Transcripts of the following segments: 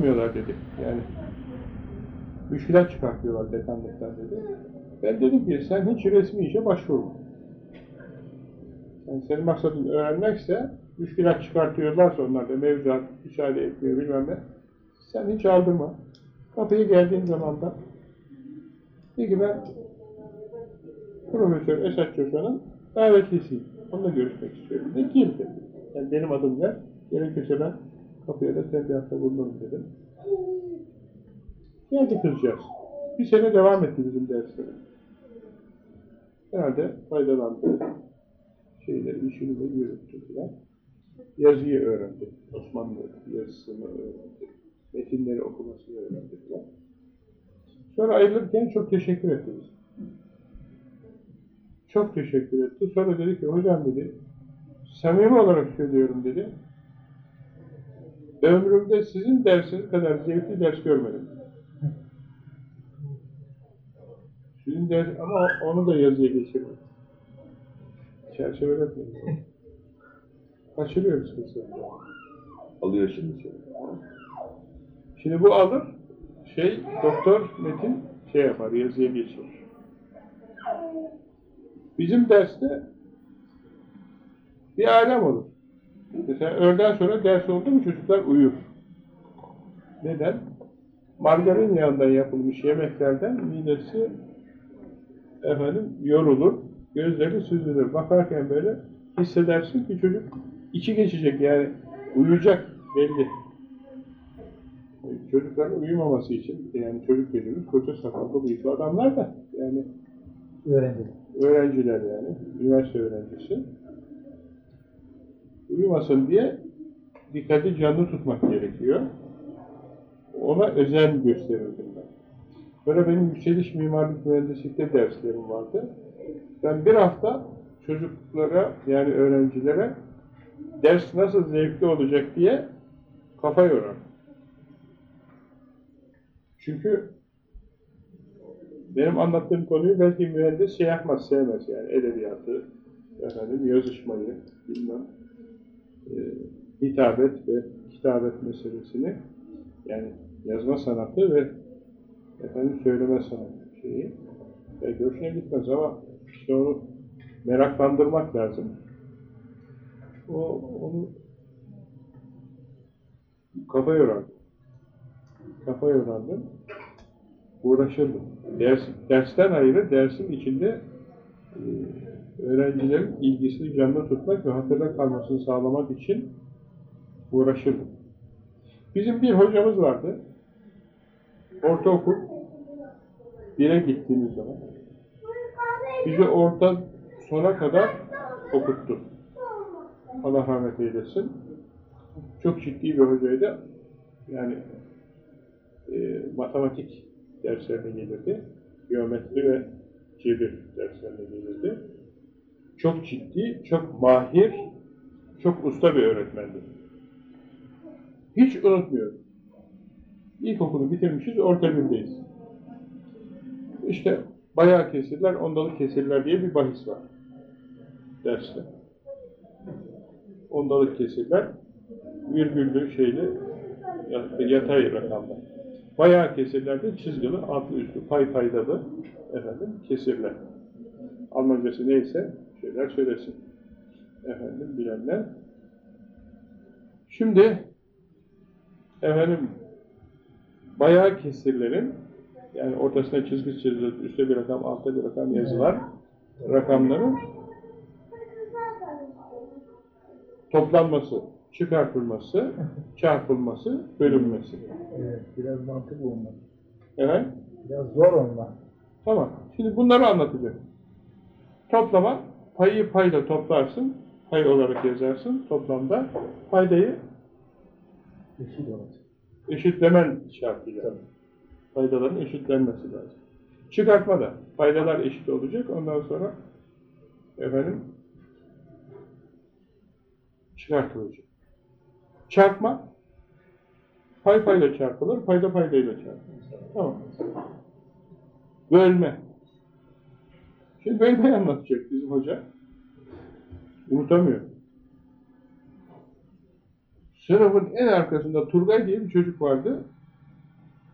almıyorlar dedi. Yani müşkilat çıkartıyorlar dekanlıktan dedi. Ben dedim ki sen hiç resmi işe başvurma. Yani senin maksadın öğrenmekse müşkilat çıkartıyorlarsa onlar da mevzuat müsaade etmiyor bilmem ne. Sen hiç aldırma. Kapıya geldiğin zaman da Peki ben Profesör Esat Çoşan'ın davetlisiyim. Onunla görüşmek istiyorum. Ne girdi? Yani benim adım ver. Gerekirse ben kapıya da tembihatta bulunurum dedim. Geldi kızcağız. Bir sene devam etti bizim dersleri. Herhalde faydalandı. Şeyleri, işini de yürüttü filan. Yazıyı öğrendi. Osmanlı yazısını öğrendi. Metinleri okumasını öğrendi filan. Sonra ayrılırken çok teşekkür etti bize. Çok teşekkür etti. Sonra dedi ki, hocam dedi, samimi olarak söylüyorum dedi, ömrümde sizin dersiniz kadar zevkli ders görmedim. Sizin ders, ama onu da yazıya geçirmedim. Çerçeveletmedim. Kaçırıyoruz kızı. Alıyor şimdi şöyle. Şimdi bu alır, şey, doktor Metin şey yapar, yazıya geçirir. Bizim derste bir alem olur. Mesela öğleden sonra ders oldu mu çocuklar uyur. Neden? Margarin yağından yapılmış yemeklerden midesi efendim yorulur, gözleri süzülür. Bakarken böyle hissedersin ki çocuk içi geçecek yani uyuyacak belli. Çocukların uyumaması için yani çocuk dediğimiz koca sakallı bıyıklı adamlar da yani Öğrenciler. öğrenciler yani, üniversite öğrencisi. Uyumasın diye dikkati canlı tutmak gerekiyor. Ona özen gösterirdim ben. Böyle benim yükseliş mimarlık mühendislikte derslerim vardı. Ben bir hafta çocuklara yani öğrencilere ders nasıl zevkli olacak diye kafa yorarım. Çünkü benim anlattığım konuyu belki mühendis şey yapmaz, sevmez yani edebiyatı, efendim yazışmayı, bilmem, e, hitabet ve kitabet meselesini yani yazma sanatı ve efendim söyleme sanatı şeyi belki hoşuna gitmez ama işte onu meraklandırmak lazım. O, onu kafa yorardı. Kafa yorardı uğraşırdım. Ders, dersten ayrı, dersin içinde e, öğrencilerin ilgisini canlı tutmak ve hatırda kalmasını sağlamak için uğraşırdım. Bizim bir hocamız vardı. Ortaokul 1'e gittiğimiz zaman bizi orta sona kadar okuttu. Allah rahmet eylesin. Çok ciddi bir hocaydı. Yani e, matematik derslerine gelirdi. Geometri ve cebir derslerine gelirdi. Çok ciddi, çok mahir, çok usta bir öğretmendi. Hiç unutmuyorum. İlkokulu bitirmişiz, orta birdeyiz. İşte bayağı kesirler, ondalık kesirler diye bir bahis var derste. Ondalık kesirler, virgüllü şeyli yatay rakamlar. Bayağı kesirlerde çizgili, altlı üstü, pay paydalı efendim, kesirler. Almancası neyse şeyler söylesin. Efendim bilenler. Şimdi efendim bayağı kesirlerin yani ortasına çizgi çizilir, üstte bir rakam, altta bir rakam yazılar. Rakamların toplanması, çıkartılması, çarpılması, bölünmesi. Evet, biraz mantıklı onlar. Evet. Biraz zor onlar. Tamam. Şimdi bunları anlatacağım. Toplama, payı payla toplarsın, pay olarak yazarsın toplamda. Paydayı Eşit olacak. eşitlemen şartıyla. Paydaların eşitlenmesi lazım. Çıkartma da paydalar eşit olacak. Ondan sonra efendim çıkartılacak. Çarpma pay payla çarpılır, payda paydayla çarpılır. Tamam. Bölme. Şimdi bölmeyi anlatacak bizim hoca. Unutamıyor. Sınıfın en arkasında Turgay diye bir çocuk vardı.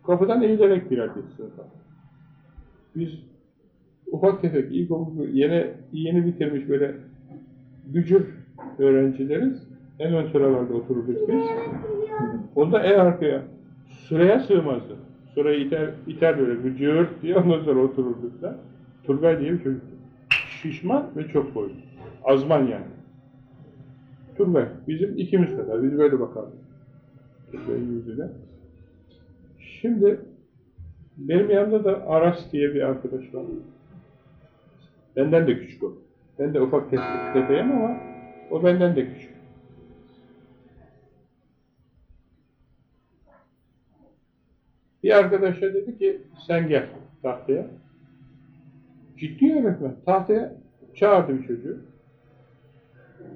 Kapıdan eğilerek girerdi sınıfa. Biz ufak tefek ilkokulu yeni, yeni bitirmiş böyle gücür öğrencileriz. En ön sıralarda otururduk biz. Onda en arkaya sıraya sığmazdı. Sırayı iter, iter böyle gücür diye ondan sonra otururduk da. Turgay diye bir çocuktu. Şişman ve çok boylu. Azman yani. Turgay. Bizim ikimiz kadar. Biz böyle bakardık. Turgay'ın yüzüne. Şimdi benim yanımda da Aras diye bir arkadaş var. Benden de küçük o. Ben de ufak tefeyim ama o benden de küçük. Bir arkadaşa dedi ki sen gel tahtaya. Ciddi öğretmen. Tahtaya çağırdı bir çocuğu.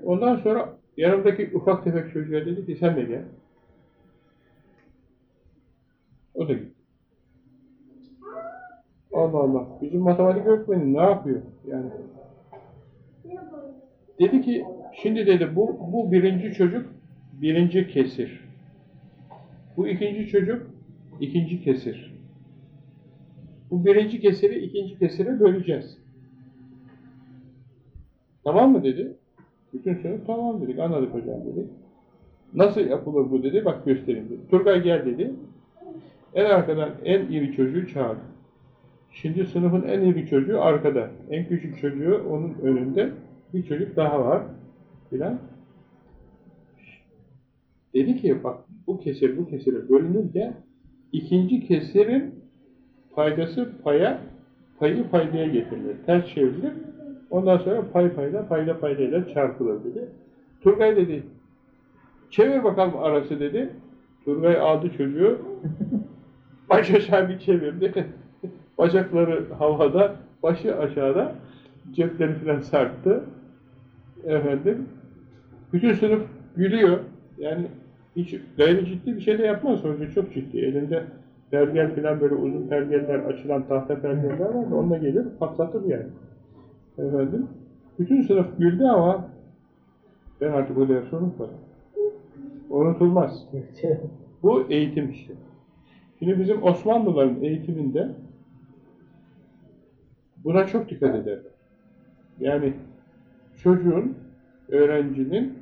Ondan sonra yanımdaki ufak tefek çocuğa dedi ki sen de gel. O da gitti. Allah Allah. Bizim matematik öğretmeni ne yapıyor? Yani dedi ki şimdi dedi bu bu birinci çocuk birinci kesir. Bu ikinci çocuk ikinci kesir. Bu birinci kesiri ikinci kesire böleceğiz. Tamam mı dedi. Bütün sınıf tamam dedik. Anladık hocam dedik. Nasıl yapılır bu dedi. Bak göstereyim dedi. Turgay gel dedi. En arkadan en iri çocuğu çağırdı. Şimdi sınıfın en iri çocuğu arkada. En küçük çocuğu onun önünde. Bir çocuk daha var. Filan. Dedi ki bak bu kesir bu kesire bölünürken ikinci kesirin paydası paya, payı paydaya getirilir. Ters çevrilir. Ondan sonra pay payla, payla paydayla çarpılır dedi. Turgay dedi, çevir bakalım arası dedi. Turgay aldı çocuğu, baş aşağı bir çevirdi. Bacakları havada, başı aşağıda, cepleri falan sarktı. Efendim, bütün sınıf gülüyor. Yani hiç gayri ciddi bir şey de yapmaz. Hoca çok ciddi. Elinde pergel falan böyle uzun pergeller, açılan tahta pergeller var da onunla gelir patlatır yani. Efendim, bütün sınıf güldü ama ben artık o dersi unutmadım. Unutulmaz. Bu eğitim işte. Şimdi bizim Osmanlıların eğitiminde buna çok dikkat ederler. Yani çocuğun, öğrencinin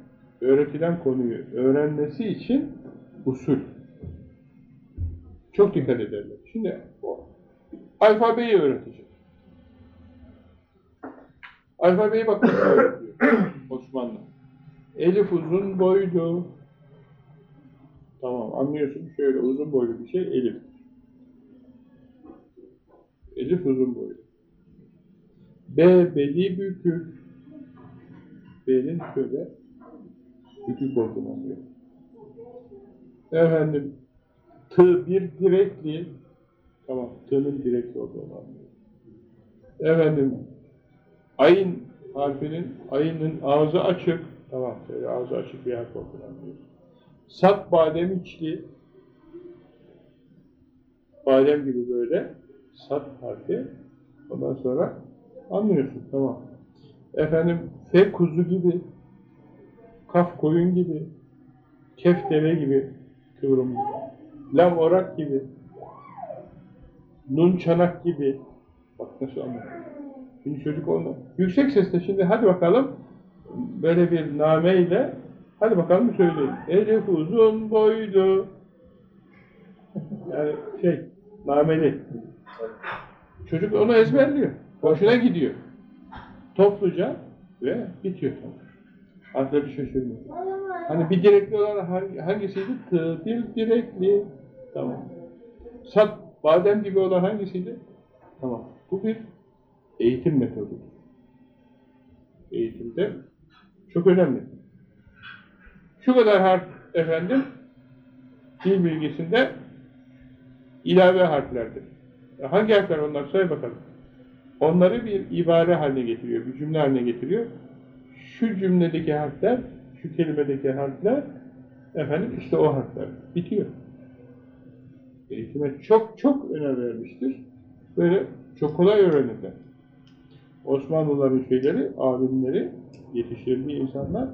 öğretilen konuyu öğrenmesi için usul. Çok dikkat ederler. Şimdi o, alfabeyi öğretecek. Alfabeyi bak Osmanlı. Elif uzun boylu. Tamam anlıyorsun şöyle uzun boylu bir şey elif. Elif uzun boylu. B beli bükük. B'nin şöyle bükük olduğunu anlıyor. Efendim T bir direkli tamam T'nın direkli olduğunu anlıyor. Efendim ayın harfinin ayının ağzı açık tamam şöyle ağzı açık bir harf olduğunu anlıyor. Sat badem içli badem gibi böyle sat harfi ondan sonra anlıyorsun tamam. Efendim fe kuzu gibi kaf koyun gibi kef deve gibi kıvrım lam orak gibi nun çanak gibi bak nasıl anlatıyor. Şimdi çocuk onu yüksek sesle şimdi hadi bakalım böyle bir nameyle hadi bakalım söyleyin. Elif uzun boylu yani şey nameli çocuk onu ezberliyor. Hoşuna gidiyor. Topluca ve bitiyor. Harfleri şaşırmıyor. Hani bir direkli olan hangi, hangisiydi? Tı, bir direkli. Tamam. Sat, badem gibi olan hangisiydi? Tamam. Bu bir eğitim metodudur. Eğitimde çok önemli. Şu kadar harf efendim dil bilgisinde ilave harflerdir. Hangi harfler onlar? Söyle bakalım. Onları bir ibare haline getiriyor, bir cümle haline getiriyor. Şu cümledeki harfler, şu kelimedeki harfler, efendim işte o harfler. Bitiyor. Eğitime çok çok önem vermiştir. Böyle çok kolay öğrenirler. Osmanlıların şeyleri, alimleri, yetiştirdiği insanlar.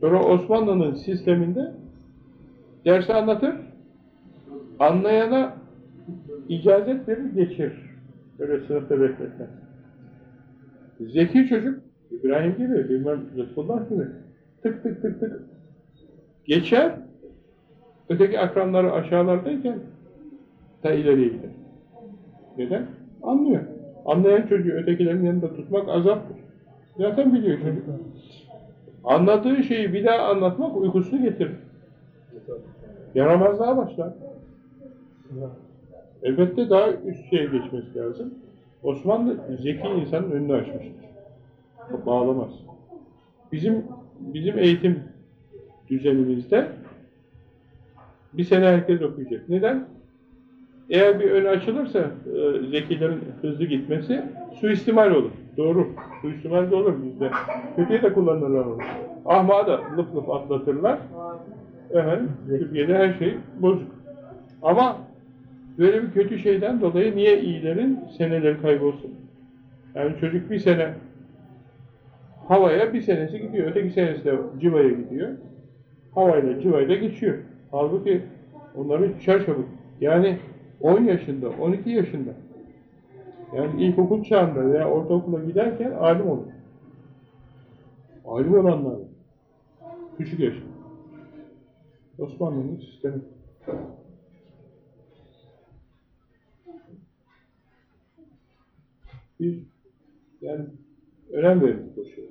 Sonra Osmanlı'nın sisteminde Dersi anlatır, anlayana icazet verir, geçir. Böyle sınıfta bekletmez. Zeki çocuk, İbrahim gibi, bilmem Lütfullah gibi, tık tık tık tık geçer, öteki akranları aşağılardayken ta ileriye gider. Neden? Anlıyor. Anlayan çocuğu ötekilerin yanında tutmak azaptır. Zaten biliyor çocuk. Anladığı şeyi bir daha anlatmak uykusunu getirir. Yaramazlığa başlar. Elbette daha üst şeye geçmesi lazım. Osmanlı zeki insanın önünü açmıştır. Bağlamaz. Bizim bizim eğitim düzenimizde bir sene herkes okuyacak. Neden? Eğer bir önü açılırsa e, zekilerin hızlı gitmesi suistimal olur. Doğru. Suistimal de olur bizde. Kötüye de kullanırlar onu. Ahmağı da lıp lıp atlatırlar. Efendim, Türkiye'de her şey bozuk. Ama böyle bir kötü şeyden dolayı niye iyilerin seneleri kaybolsun? Yani çocuk bir sene havaya bir senesi gidiyor. Öteki senesi de civaya gidiyor. Havayla civayla geçiyor. Halbuki onların çarçabuk. Yani 10 yaşında, 12 yaşında yani ilkokul çağında veya ortaokula giderken alim olur. Alim olanlar. Küçük yaşında. Osmanlı'nın sistemi. Biz yani önem verdik o şeye.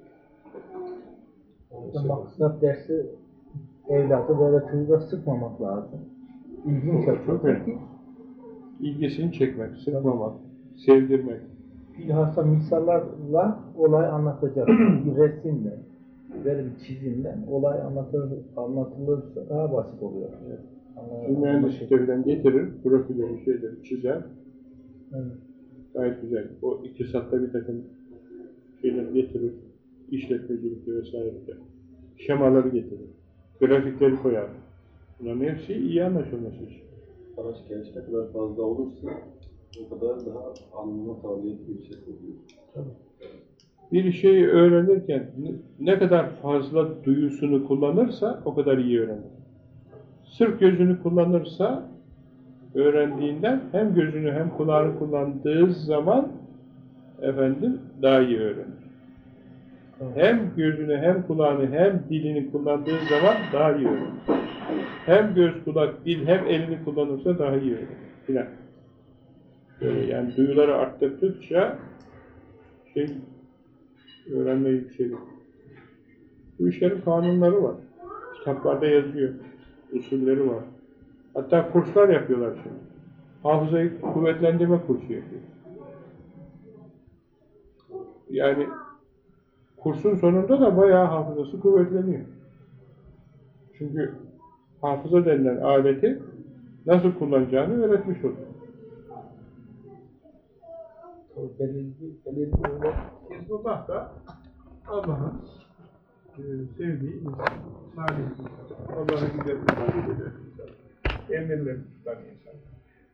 Maksat dersi evlatı böyle çocuğa sıkmamak lazım. İlginç Çok yapıyor. önemli. İlgisini çekmek, sıkmamak, sevdirmek. Bilhassa misallarla olay anlatacak. bir resimle, böyle bir çizimle olay anlatılır, anlatılırsa daha basit oluyor. Mühendislikte falan getirir, profilleri, şeyleri çizer. Evet. Gayet güzel. O iktisatta bir takım şeyler getirir. İşletmecilikte vesairede. Şemaları getirir. Grafikleri koyar. Bunların hepsi iyi anlaşılması için. Araç genç ne kadar fazla olursa o kadar daha anlama kabiliyeti yüksek oluyor. Bir şeyi öğrenirken ne- ne kadar fazla duyusunu kullanırsa o kadar iyi öğrenir. Sırf gözünü kullanırsa öğrendiğinden hem gözünü hem kulağını kullandığı zaman efendim daha iyi öğrenir. Hem gözünü hem kulağını hem dilini kullandığı zaman daha iyi öğrenir. Hem göz, kulak, dil hem elini kullanırsa daha iyi öğrenir. Filan. Böyle yani duyuları arttırdıkça şey öğrenme yükselir. Bu işlerin kanunları var. Kitaplarda yazıyor. Usulleri var. Hatta kurslar yapıyorlar şimdi. Hafızayı kuvvetlendirme kursu yapıyor. Yani kursun sonunda da bayağı hafızası kuvvetleniyor. Çünkü hafıza denilen aleti nasıl kullanacağını öğretmiş öyle Hizbullah da Allah'ın e, sevdiği insan, salih insan, Allah'ın güzel insan, emirlerini tutan insan.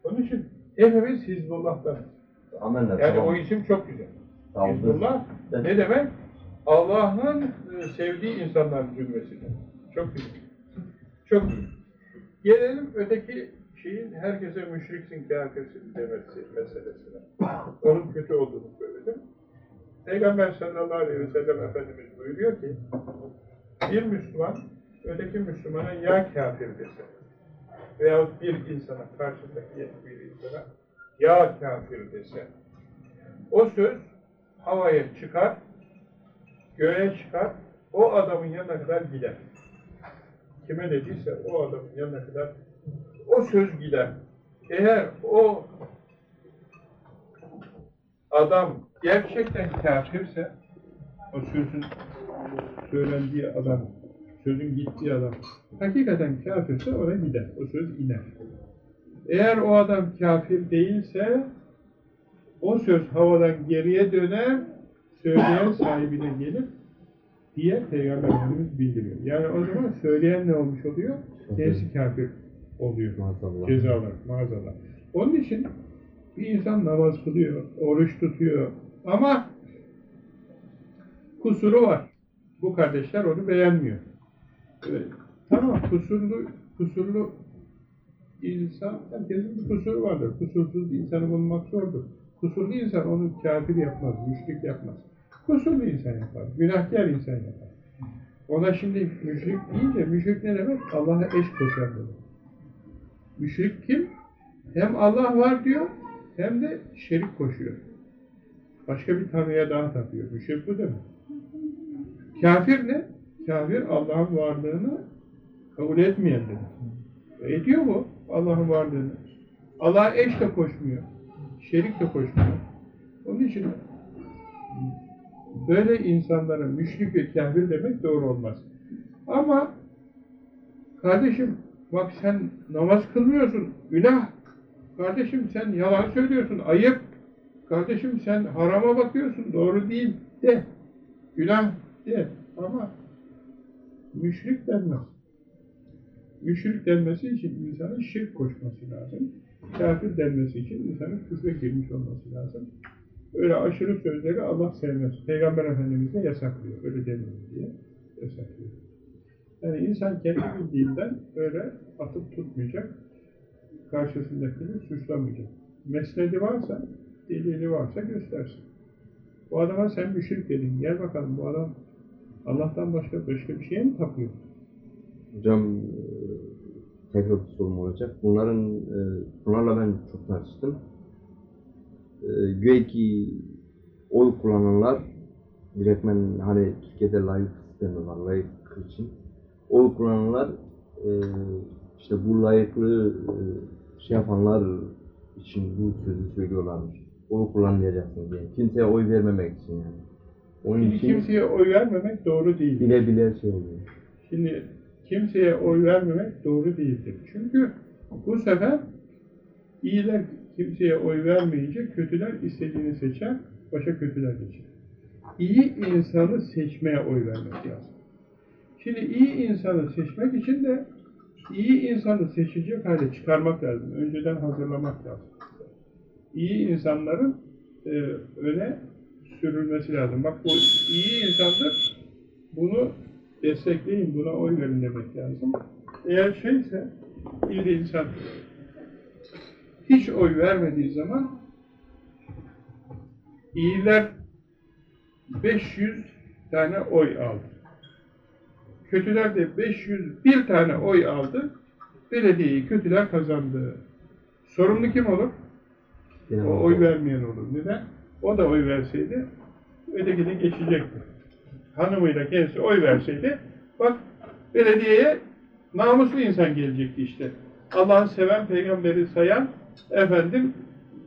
Onun için hepimiz Hizbullah'tan. Amenna Yani o isim çok güzel. Tamam. Hizbullah Evet. ne demek? Allah'ın e, sevdiği insanların cümlesidir. Çok güzel. Çok güzel. Gelelim öteki şeyin herkese müşriksin, kafirsin demesi meselesine. Onun kötü olduğunu söyledim. Peygamber sallallahu aleyhi ve sellem Efendimiz buyuruyor ki bir Müslüman öteki Müslümana ya kafir dese veyahut bir insana, karşısındaki bir insana ya kafir dese o söz havaya çıkar, göğe çıkar, o adamın yanına kadar gider. Kime dediyse o adamın yanına kadar o söz gider. Eğer o adam gerçekten kafirse o sözün söylendiği adam, sözün gittiği adam hakikaten kafirse oraya gider. O söz iner. Eğer o adam kafir değilse o söz havadan geriye döner, söyleyen sahibine gelir diye Peygamber Efendimiz bildiriyor. Yani o zaman söyleyen ne olmuş oluyor? Kendisi kafir oluyor. Maazallah. Cezalar, maazallah. Onun için bir insan namaz kılıyor, oruç tutuyor ama kusuru var. Bu kardeşler onu beğenmiyor. Evet. Tamam, kusurlu kusurlu insan, herkesin bir kusuru vardır. Kusursuz insanı bulmak zordur. Kusurlu insan onu kafir yapmaz, müşrik yapmaz. Kusurlu insan yapar, günahkar insan yapar. Ona şimdi müşrik deyince, müşrik ne demek? Allah'a eş koşar demek. Müşrik kim? Hem Allah var diyor, hem de şerik koşuyor. Başka bir tanrıya daha tapıyor. Müşrik bu demek. Kafir ne? Kafir Allah'ın varlığını kabul etmeyen demek. Ediyor mu Allah'ın varlığını? Allah'a eş de koşmuyor. Şerik de koşmuyor. Onun için böyle insanlara müşrik ve kafir demek doğru olmaz. Ama kardeşim bak sen namaz kılmıyorsun, günah. Kardeşim sen yalan söylüyorsun, ayıp. Kardeşim sen harama bakıyorsun, doğru değil de. Günah de. Ama müşrik denmez. Müşrik denmesi için insanın şirk koşması lazım. Kafir denmesi için insanın küfre girmiş olması lazım. Öyle aşırı sözleri Allah sevmez. Peygamber Efendimiz de yasaklıyor. Öyle demiyor diye yasaklıyor. Yani insan kendi bildiğinden öyle atıp tutmayacak. Karşısındakini suçlamayacak. Mesnedi varsa, delili varsa göstersin. Bu adama sen müşrik dedin. Gel bakalım bu adam Allah'tan başka başka bir şeye mi tapıyor? Hocam tekrar bir sorum olacak. Bunların e, bunlarla ben çok tartıştım. E, güya ki oy kullananlar direktmen hani Türkiye'de layık sistemi var, layık için. Oy kullananlar e, işte bu layıklığı e, şey yapanlar için bu sözü söylüyorlarmış. Oy kullanmayacaksın diye. Kimseye oy vermemek için yani. Onun Şimdi için kimseye oy vermemek doğru değil. bile bile şey oluyor. Şimdi kimseye oy vermemek doğru değildir. Çünkü bu sefer iyiler kimseye oy vermeyince kötüler istediğini seçer, başa kötüler geçer. İyi insanı seçmeye oy vermek lazım. Şimdi iyi insanı seçmek için de iyi insanı seçecek hale çıkarmak lazım. Önceden hazırlamak lazım. İyi insanların e, öne sürülmesi lazım. Bak bu iyi insandır, bunu destekleyin, buna oy verin demek lazım. Eğer şeyse, bir insan hiç oy vermediği zaman iyiler 500 tane oy aldı. Kötüler de 501 tane oy aldı. Belediyeyi kötüler kazandı. Sorumlu kim olur? O oy vermeyen olur. Neden? O da oy verseydi ötekini geçecekti. Hanımıyla kendisi oy verseydi bak belediyeye namuslu insan gelecekti işte. Allah'ı seven, peygamberi sayan efendim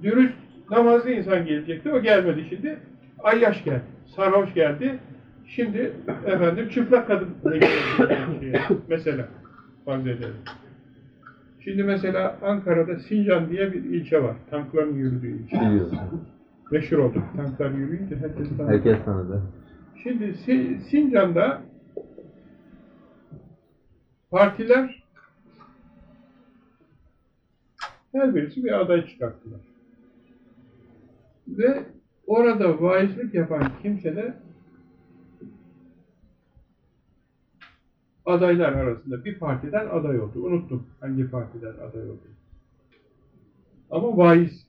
dürüst, namazlı insan gelecekti. O gelmedi şimdi. Ayyaş geldi. Sarhoş geldi. Şimdi efendim çıplak kadın mesela farz edelim. Şimdi mesela Ankara'da Sincan diye bir ilçe var. Tankların yürüdüğü ilçe. Meşhur oldu. Tanklar yürüyünce herkes tanıdı. Herkes tanıdı. Şimdi Si- Sincan'da partiler her birisi bir aday çıkarttılar. Ve orada vaizlik yapan kimse de adaylar arasında bir partiden aday oldu. Unuttum hangi partiden aday oldu. Ama vaiz.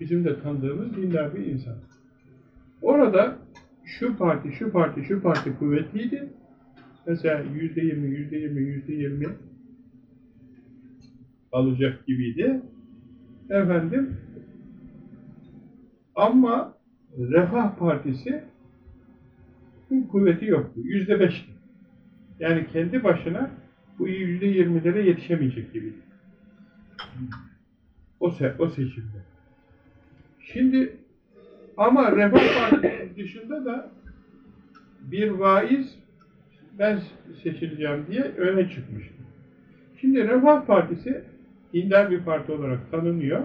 Bizim de tanıdığımız dindar bir insan. Orada şu parti, şu parti, şu parti kuvvetliydi. Mesela yüzde yirmi, yüzde yirmi, yüzde yirmi alacak gibiydi. Efendim ama Refah Partisi kuvveti yoktu. Yüzde beşti. Yani kendi başına bu yüzde yirmilere yetişemeyecek gibiydi. O, se o seçimde. Şimdi ama Refah Partisi dışında da bir vaiz ben seçileceğim diye öne çıkmıştı. Şimdi Refah Partisi dindar bir parti olarak tanınıyor.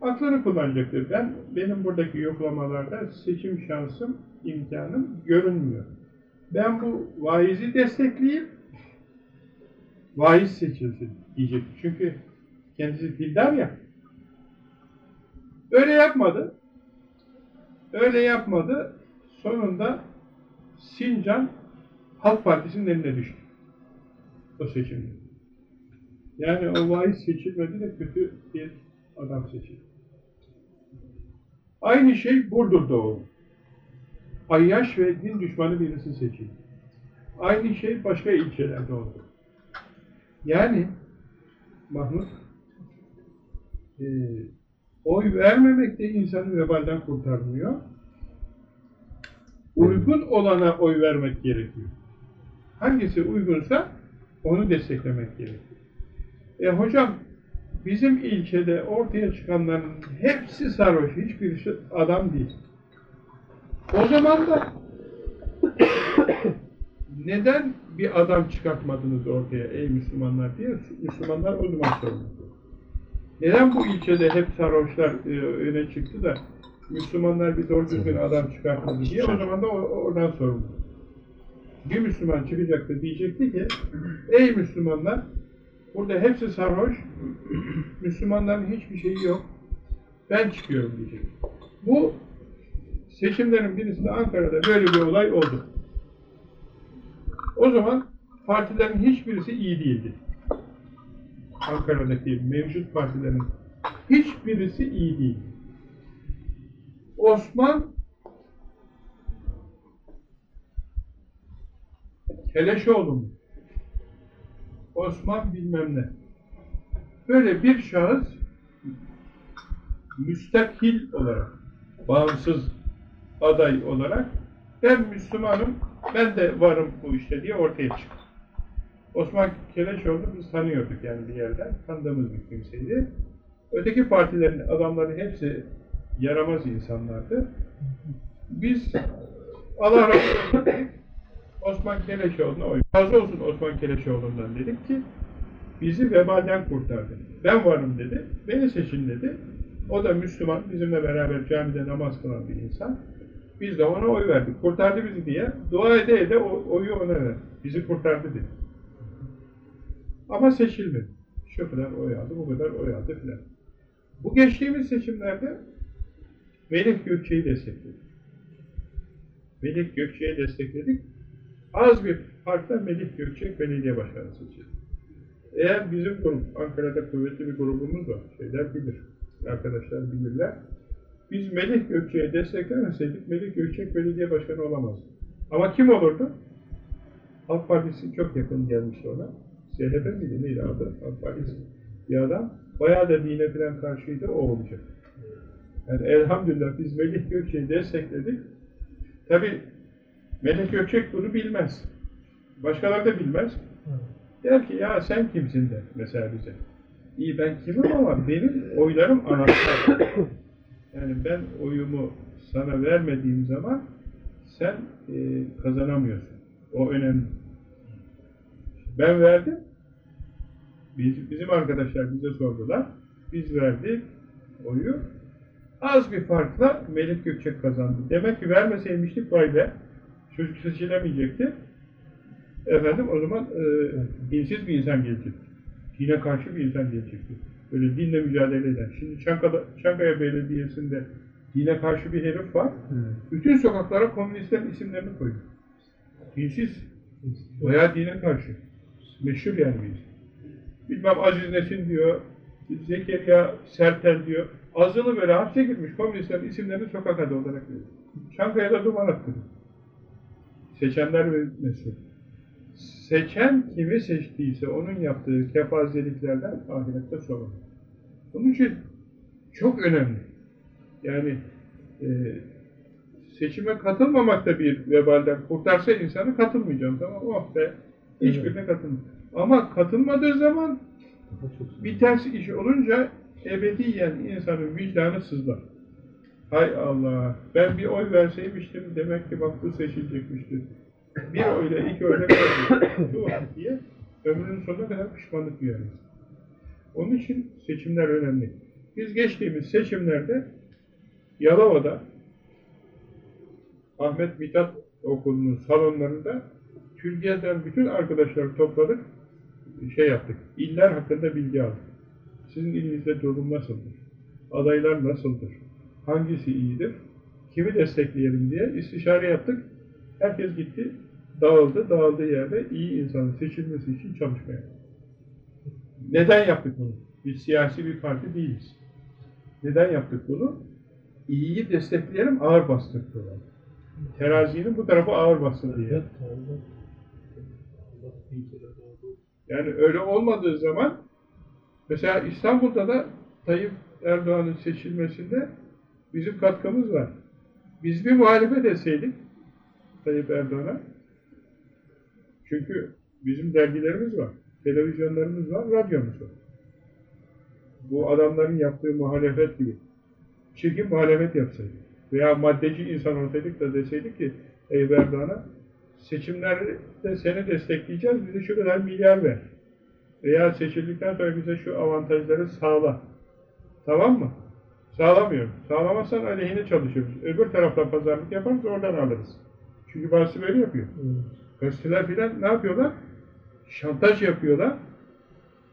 Aklını kullanacaktır. Ben benim buradaki yoklamalarda seçim şansım, imkanım görünmüyor. Ben bu vaizi destekleyip vaiz seçilsin diyecek. Çünkü kendisi dindar ya. Öyle yapmadı. Öyle yapmadı. Sonunda Sincan Halk Partisi'nin eline düştü. O seçimde. Yani o vaiz seçilmedi de kötü bir adam seçildi. Aynı şey Burdur'da oldu. Ayyaş ve din düşmanı birisi seçildi. Aynı şey başka ilçelerde oldu. Yani Mahmut e, oy vermemek de insanı vebalden kurtarmıyor. Uygun olana oy vermek gerekiyor. Hangisi uygunsa onu desteklemek gerekiyor. E hocam bizim ilçede ortaya çıkanların hepsi sarhoş, hiçbirisi adam değil. O zaman da neden bir adam çıkartmadınız ortaya ey Müslümanlar diye Müslümanlar o zaman sorumlu. Neden bu ilçede hep sarhoşlar e, öne çıktı da Müslümanlar bir doğru düzgün adam çıkartmadı diye o zaman da oradan sorumlu. Bir Müslüman çıkacaktı diyecekti ki ey Müslümanlar burada hepsi sarhoş Müslümanların hiçbir şeyi yok ben çıkıyorum diyecek. Bu seçimlerin birisinde Ankara'da böyle bir olay oldu. O zaman partilerin hiçbirisi iyi değildi. Ankara'daki mevcut partilerin hiçbirisi iyi değil. Osman Keleşoğlu mu? Osman bilmem ne. Böyle bir şahıs müstakil olarak, bağımsız aday olarak ben Müslümanım, ben de varım bu işte diye ortaya çıktı. Osman Keleşoğlu biz tanıyorduk yani bir yerden, tanıdığımız bir kimseydi. Öteki partilerin adamları hepsi yaramaz insanlardı. Biz Allah razı olsun Osman Keleşoğlu'na oy. Razı olsun Osman Keleşoğlu'ndan dedik ki bizi vebalden kurtardı. Ben varım dedi, beni seçin dedi. O da Müslüman, bizimle beraber camide namaz kılan bir insan. Biz de ona oy verdik. Kurtardı bizi diye. Dua ede ede o, oyu ona ver. Bizi kurtardı dedi. Ama seçilmedi. Şu kadar oy aldı, bu kadar oy aldı filan. Bu geçtiğimiz seçimlerde Melih Gökçe'yi destekledik. Melih Gökçe'yi destekledik. Az bir farkla Melih Gökçek belediye başkanı seçildi. Eğer bizim grup, Ankara'da kuvvetli bir grubumuz var, şeyler bilir, arkadaşlar bilirler. Biz Melih Gökçek'e desteklemeseydik Melih Gökçek belediye başkanı olamazdı. Ama kim olurdu? Halk Partisi çok yakın gelmişti ona. CHP miydi neydi adı? Halk Partisi. Bir adam. Bayağı da dine falan karşıydı, o olacak. Yani elhamdülillah biz Melih Gökçek'i destekledik. Tabi Melih Gökçek bunu bilmez. Başkaları da bilmez. Der ki ya sen kimsin der mesela bize. İyi ben kimim ama benim oylarım anahtar. Yani ben oyumu sana vermediğim zaman sen e, kazanamıyorsun. O önemli. Ben verdim. Biz, bizim arkadaşlar bize sordular. Biz verdik oyu. Az bir farkla Melih Gökçek kazandı. Demek ki vermeseymiştik vay be. Çocuk seçilemeyecekti. Efendim o zaman e, dinsiz bir insan gelecekti. Dine karşı bir insan gelecekti. Böyle dinle mücadele eden. Şimdi Çankaya, Çankaya Belediyesi'nde dine karşı bir herif var. Bütün sokaklara komünistlerin isimlerini koyuyor. Dinsiz. Bayağı dine karşı. Meşhur yani bir isim. Bilmem Aziz Nesin diyor, Zekeriya Sertel diyor. Azılı böyle hapse girmiş komünistlerin isimlerini sokak adı olarak veriyor. Çankaya'da duman attırıyor. Seçenler ve mesul. Seçen kimi seçtiyse onun yaptığı kefazeliklerden ahirette sorumlu. Bunun için çok önemli. Yani e, seçime katılmamak da bir vebalden kurtarsa insanı katılmayacağım. Tamam oh be. Hiçbirine katılmıyor. Ama katılmadığı zaman bir ters iş olunca ebediyen insanın vicdanı sızlar. Hay Allah! Ben bir oy verseymiştim demek ki bak bu seçilecekmişti. Bir oyla iki oyla diye ömrünün sonuna kadar pişmanlık duyar insan. Onun için seçimler önemli. Biz geçtiğimiz seçimlerde Yalova'da Ahmet Mithat Okulu'nun salonlarında Türkiye'den bütün arkadaşları topladık, şey yaptık, iller hakkında bilgi aldık. Sizin ilinizde durum nasıldır? Adaylar nasıldır? Hangisi iyidir? Kimi destekleyelim diye istişare yaptık. Herkes gitti, dağıldı, dağıldığı yerde iyi insanın seçilmesi için çalışmaya. Neden yaptık bunu? Biz siyasi bir parti değiliz. Neden yaptık bunu? İyiyi destekleyelim, ağır bastırıyorlar. Terazinin bu tarafı ağır bastır diye. Yani öyle olmadığı zaman mesela İstanbul'da da Tayyip Erdoğan'ın seçilmesinde bizim katkımız var. Biz bir muhalefet etseydik Tayyip Erdoğan'a çünkü bizim dergilerimiz var, televizyonlarımız var, radyomuz var. Bu adamların yaptığı muhalefet gibi. Çirkin muhalefet yapsaydık. Veya maddeci insan olsaydık da deseydik ki Tayyip Erdoğan'a seçimlerde seni destekleyeceğiz, bize şu kadar milyar ver. Veya seçildikten sonra bize şu avantajları sağla. Tamam mı? Sağlamıyor. Sağlamazsan aleyhine çalışıyoruz. Öbür taraftan pazarlık yaparız, oradan alırız. Çünkü bazısı böyle yapıyor. Gazeteler filan ne yapıyorlar? Şantaj yapıyorlar.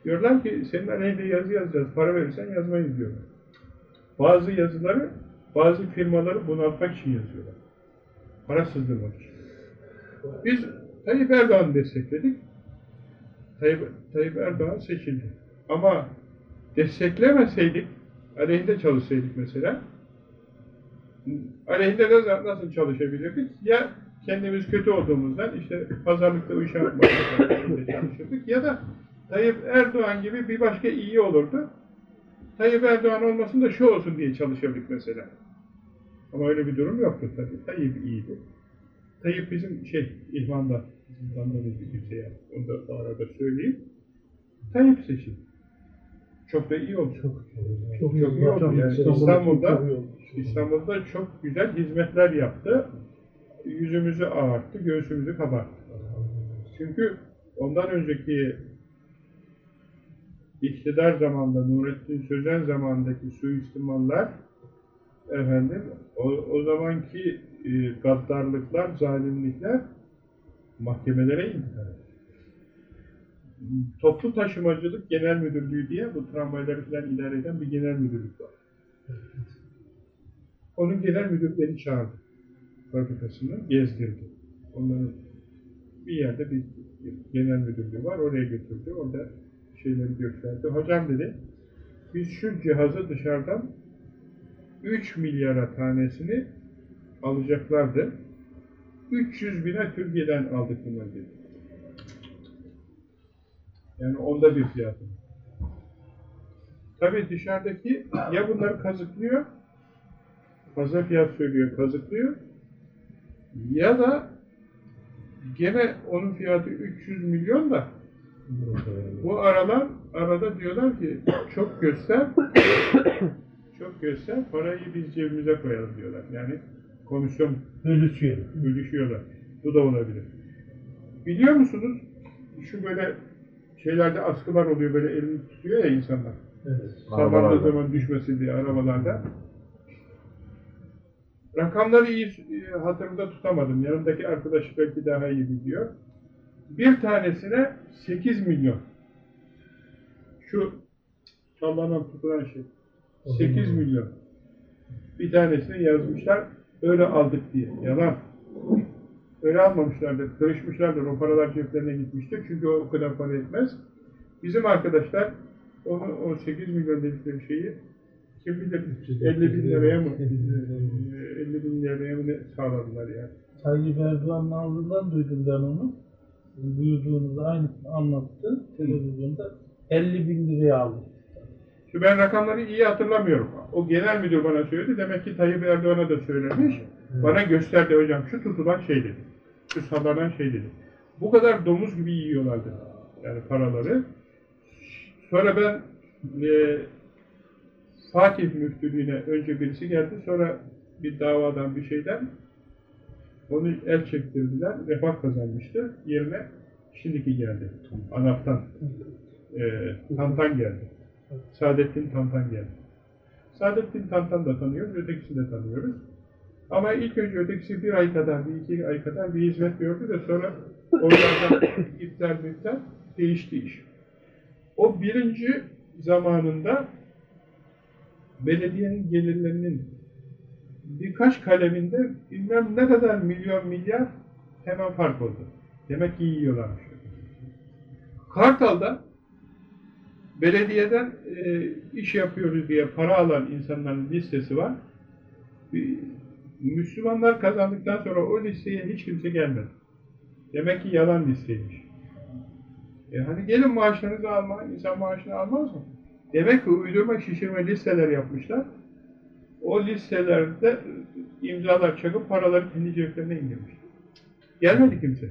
Diyorlar ki senin aleyhinde yazı yazacağız, para verirsen yazmayız diyorlar. Bazı yazıları, bazı firmaları bunaltmak için yazıyorlar. Para sızdırmak için. Biz Tayyip Erdoğan'ı destekledik. Tayyip, Tayyip Erdoğan seçildi. Ama desteklemeseydik, aleyhinde çalışsaydık mesela, aleyhinde nasıl, nasıl çalışabilirdik? Ya kendimiz kötü olduğumuzdan işte pazarlıkta uyuşan başkalarıyla çalışırdık ya da Tayyip Erdoğan gibi bir başka iyi olurdu. Tayyip Erdoğan olmasın da şu olsun diye çalışırdık mesela. Ama öyle bir durum yoktu tabii. Tayyip iyiydi. Tayyip bizim şey, İlhan'da, bizim tanıdığımız bir kimse yani. Onu da arada söyleyeyim. Tayyip seçildi. Çok da iyi oldu. Çok, çok, iyi oldu. Yani İstanbul'da, İstanbul'da çok güzel hizmetler yaptı. Yüzümüzü ağarttı, göğsümüzü kabarttı. Çünkü ondan önceki iktidar zamanında, Nurettin Sözen zamandaki suistimallar efendim, o, o zamanki e, gaddarlıklar, zalimlikler mahkemelere etti. Toplu Taşımacılık Genel Müdürlüğü diye bu tramvayları falan idare eden bir genel müdürlük var. Onun genel müdürü beni çağırdı. Fabrikasını gezdirdi. Onların bir yerde bir genel müdürlüğü var. Oraya götürdü. Orada şeyleri gösterdi. Hocam dedi, biz şu cihazı dışarıdan 3 milyara tanesini alacaklardı. 300 bine Türkiye'den aldık bunları dedi. Yani onda bir fiyatı. Tabii dışarıdaki ya bunları kazıklıyor, fazla fiyat söylüyor, kazıklıyor ya da gene onun fiyatı 300 milyon da bu aralar arada diyorlar ki çok göster çok göster parayı biz cebimize koyalım diyorlar. Yani komisyon Bölüşüyor. bölüşüyorlar. Bu da olabilir. Biliyor musunuz? Şu böyle şeylerde askılar oluyor böyle elini tutuyor ya insanlar. Evet. Arabalarda. zaman düşmesin diye arabalarda. Rakamları iyi e, hatırımda tutamadım. Yanımdaki arkadaş belki daha iyi biliyor. Bir tanesine 8 milyon. Şu sallanan tutulan şey. 8 milyon. Bir tanesini yazmışlar. Öyle aldık diye. Yalan. Öyle almamışlardır. Karışmışlardır. O paralar ceplerine gitmiştir. Çünkü o, o kadar para etmez. Bizim arkadaşlar onu, o 8 milyon dedikleri şeyi kim bilir 50 bin liraya mı e, 50 bin liraya mı sağladılar yani. Tayyip Erdoğan'ın ağzından duydum ben onu. Buyurduğunuzu aynısını anlattı. Televizyonda 50 bin liraya aldı. Şimdi ben rakamları iyi hatırlamıyorum. O genel müdür bana söyledi. Demek ki Tayyip Erdoğan'a da söylemiş. Bana gösterdi hocam şu tutulan şey dedi. Şu sallanan şey dedi. Bu kadar domuz gibi yiyorlardı. Yani paraları. Sonra ben e, Fatih müftülüğüne önce birisi geldi. Sonra bir davadan bir şeyden onu el çektirdiler. Refah kazanmıştı. Yerine şimdiki geldi. Anaptan. E, Tantan geldi. Saadettin Tantan geldi. Saadettin Tantan da tanıyoruz, ötekisini de tanıyoruz. Ama ilk önce ötekisi bir ay kadar, bir iki ay kadar bir hizmet gördü de sonra oralardan iptal iptal değişti iş. O birinci zamanında belediyenin gelirlerinin birkaç kaleminde bilmem ne kadar milyon milyar hemen fark oldu. Demek ki yiyorlarmış. Kartal'da belediyeden e, iş yapıyoruz diye para alan insanların listesi var. E, Müslümanlar kazandıktan sonra o listeye hiç kimse gelmedi. Demek ki yalan listeymiş. E hani gelin maaşlarınızı alma, insan maaşını almaz mı? Demek ki uydurma şişirme listeler yapmışlar. O listelerde imzalar çakıp paraları kendi ceplerine indirmiş. Gelmedi kimse.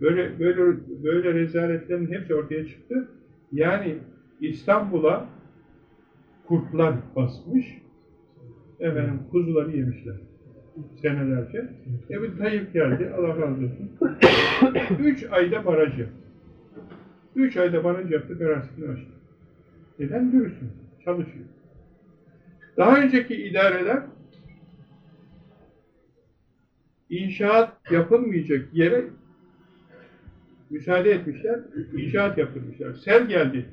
Böyle böyle böyle rezaletlerin hepsi ortaya çıktı. Yani İstanbul'a kurtlar basmış. Efendim kuzuları yemişler. Senelerce. E bir Tayyip geldi. Allah razı olsun. Üç ayda baraj yaptı. Üç ayda baraj yaptı. Garantisini açtı. Neden dürüstsün? Çalışıyor. Daha önceki idareler inşaat yapılmayacak yere müsaade etmişler, inşaat yaptırmışlar. Sel geldi.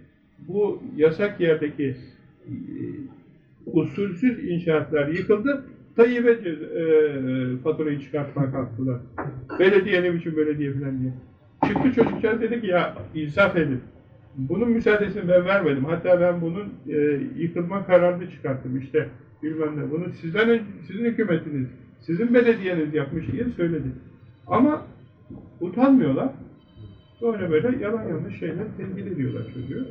Bu yasak yerdeki e, usulsüz inşaatlar yıkıldı. Tayyip'e e, faturayı çıkartmaya kalktılar. Belediye ne biçim belediye falan diye. Çıktı çocuklar dedi ki ya insaf edin. Bunun müsaadesini ben vermedim. Hatta ben bunun e, yıkılma kararını çıkarttım işte bilmem ne. Bunu sizden önce, sizin hükümetiniz, sizin belediyeniz yapmış diye söyledi. Ama utanmıyorlar. Böyle böyle yalan yanlış şeyler tenkit ediyorlar çocuğu.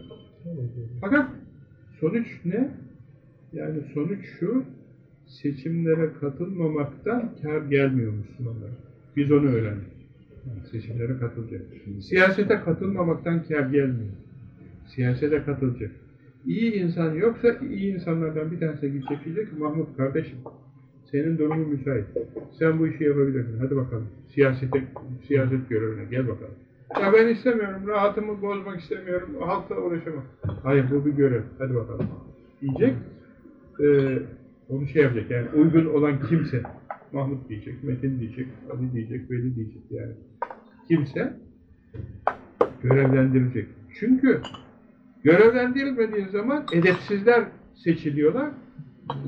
Fakat sonuç ne? Yani sonuç şu, seçimlere katılmamaktan kar gelmiyor Müslümanlar. Biz onu öğrendik. Seçimlere katılacak. Siyasete katılmamaktan kar gelmiyor. Siyasete katılacak. İyi insan yoksa iyi insanlardan bir tanesi gidecek diyecek Mahmut kardeşim senin durumun müsait. Sen bu işi yapabilirsin. Hadi bakalım. Siyasete, siyaset görevine gel bakalım. Ya ben istemiyorum. Rahatımı bozmak istemiyorum. Halkla uğraşamam. Hayır bu bir görev. Hadi bakalım. Diyecek. Ee, onu şey yapacak yani uygun olan kimse. Mahmut diyecek, Metin diyecek, Ali diyecek, Veli diyecek yani. Kimse görevlendirecek. Çünkü görevlendirilmediği zaman edepsizler seçiliyorlar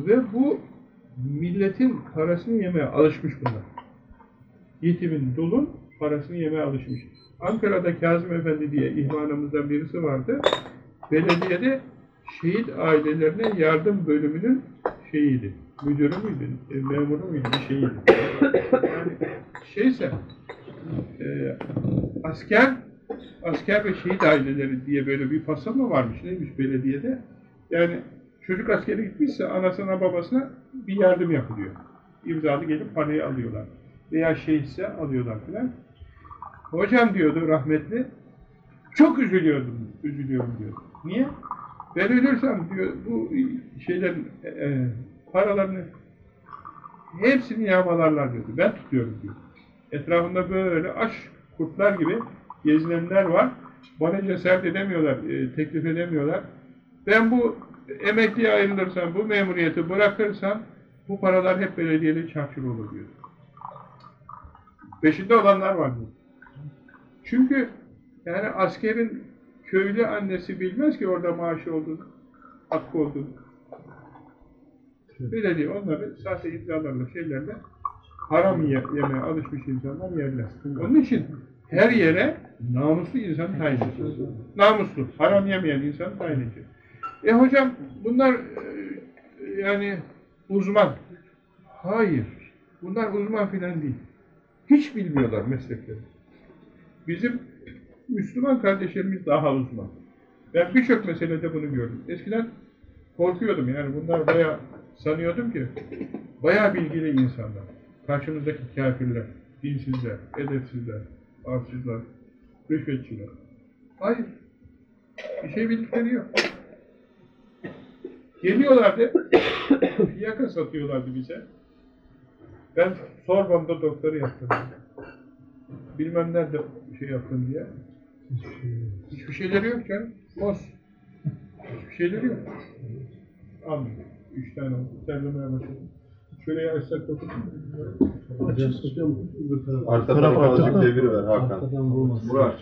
ve bu milletin parasını yemeye alışmış bunlar. Yetimin, dulun parasını yemeye alışmış. Ankara'da Kazım Efendi diye ihvanımızdan birisi vardı. Belediyede şehit ailelerine yardım bölümünün şeyiydi. Müdürü müydü, e, memuru muydu, şeyiydi. Yani şeyse, e, asker, asker ve şehit aileleri diye böyle bir fasıl mı varmış, neymiş belediyede? Yani çocuk askere gitmişse anasına babasına bir yardım yapılıyor. İmzalı gelip parayı alıyorlar. Veya şehitse alıyorlar filan. Hocam diyordu rahmetli, çok üzülüyordum, üzülüyorum diyor. Niye? Ben ölürsem diyor, bu şeylerin e, e, paralarını hepsini yağmalarlar diyordu. Ben tutuyorum diyor. Etrafında böyle aç kurtlar gibi gezinenler var. Bana cesaret edemiyorlar, e, teklif edemiyorlar. Ben bu emekliye ayrılırsam, bu memuriyeti bırakırsam bu paralar hep belediyede çarçur olur diyor. Peşinde olanlar var diyor. Çünkü yani askerin köylü annesi bilmez ki orada maaşı olduğunu, hakkı olduğunu. Belediye onları sahte iddialarla, şeylerle haram ye yemeye alışmış insanlar yerler. Onun için her yere namuslu insan tayin edecek. Namuslu, haram yemeyen insan tayin edecek. E hocam bunlar e, yani uzman. Hayır. Bunlar uzman filan değil. Hiç bilmiyorlar meslekleri. Bizim Müslüman kardeşlerimiz daha uzman. Ben birçok meselede bunu gördüm. Eskiden korkuyordum yani bunlar bayağı sanıyordum ki bayağı bilgili insanlar. Karşımızdaki kafirler, dinsizler, edepsizler, arsızlar, rüşvetçiler. Hayır. Bir şey bildikleri yok. Geliyorlardı, fiyaka satıyorlardı bize. Ben Sorbon'da doktoru yaptım. Bilmem nerede şey yaptım diye. Hiçbir şeyleri yok canım. Boş. Hiçbir şeyleri yok. Al. Üç tane oldu. Terlemeye başladım. Şöyle yavaşsak dokun. Arkadan azıcık devir ver Hakan. Arkadan vurmasın. Murat.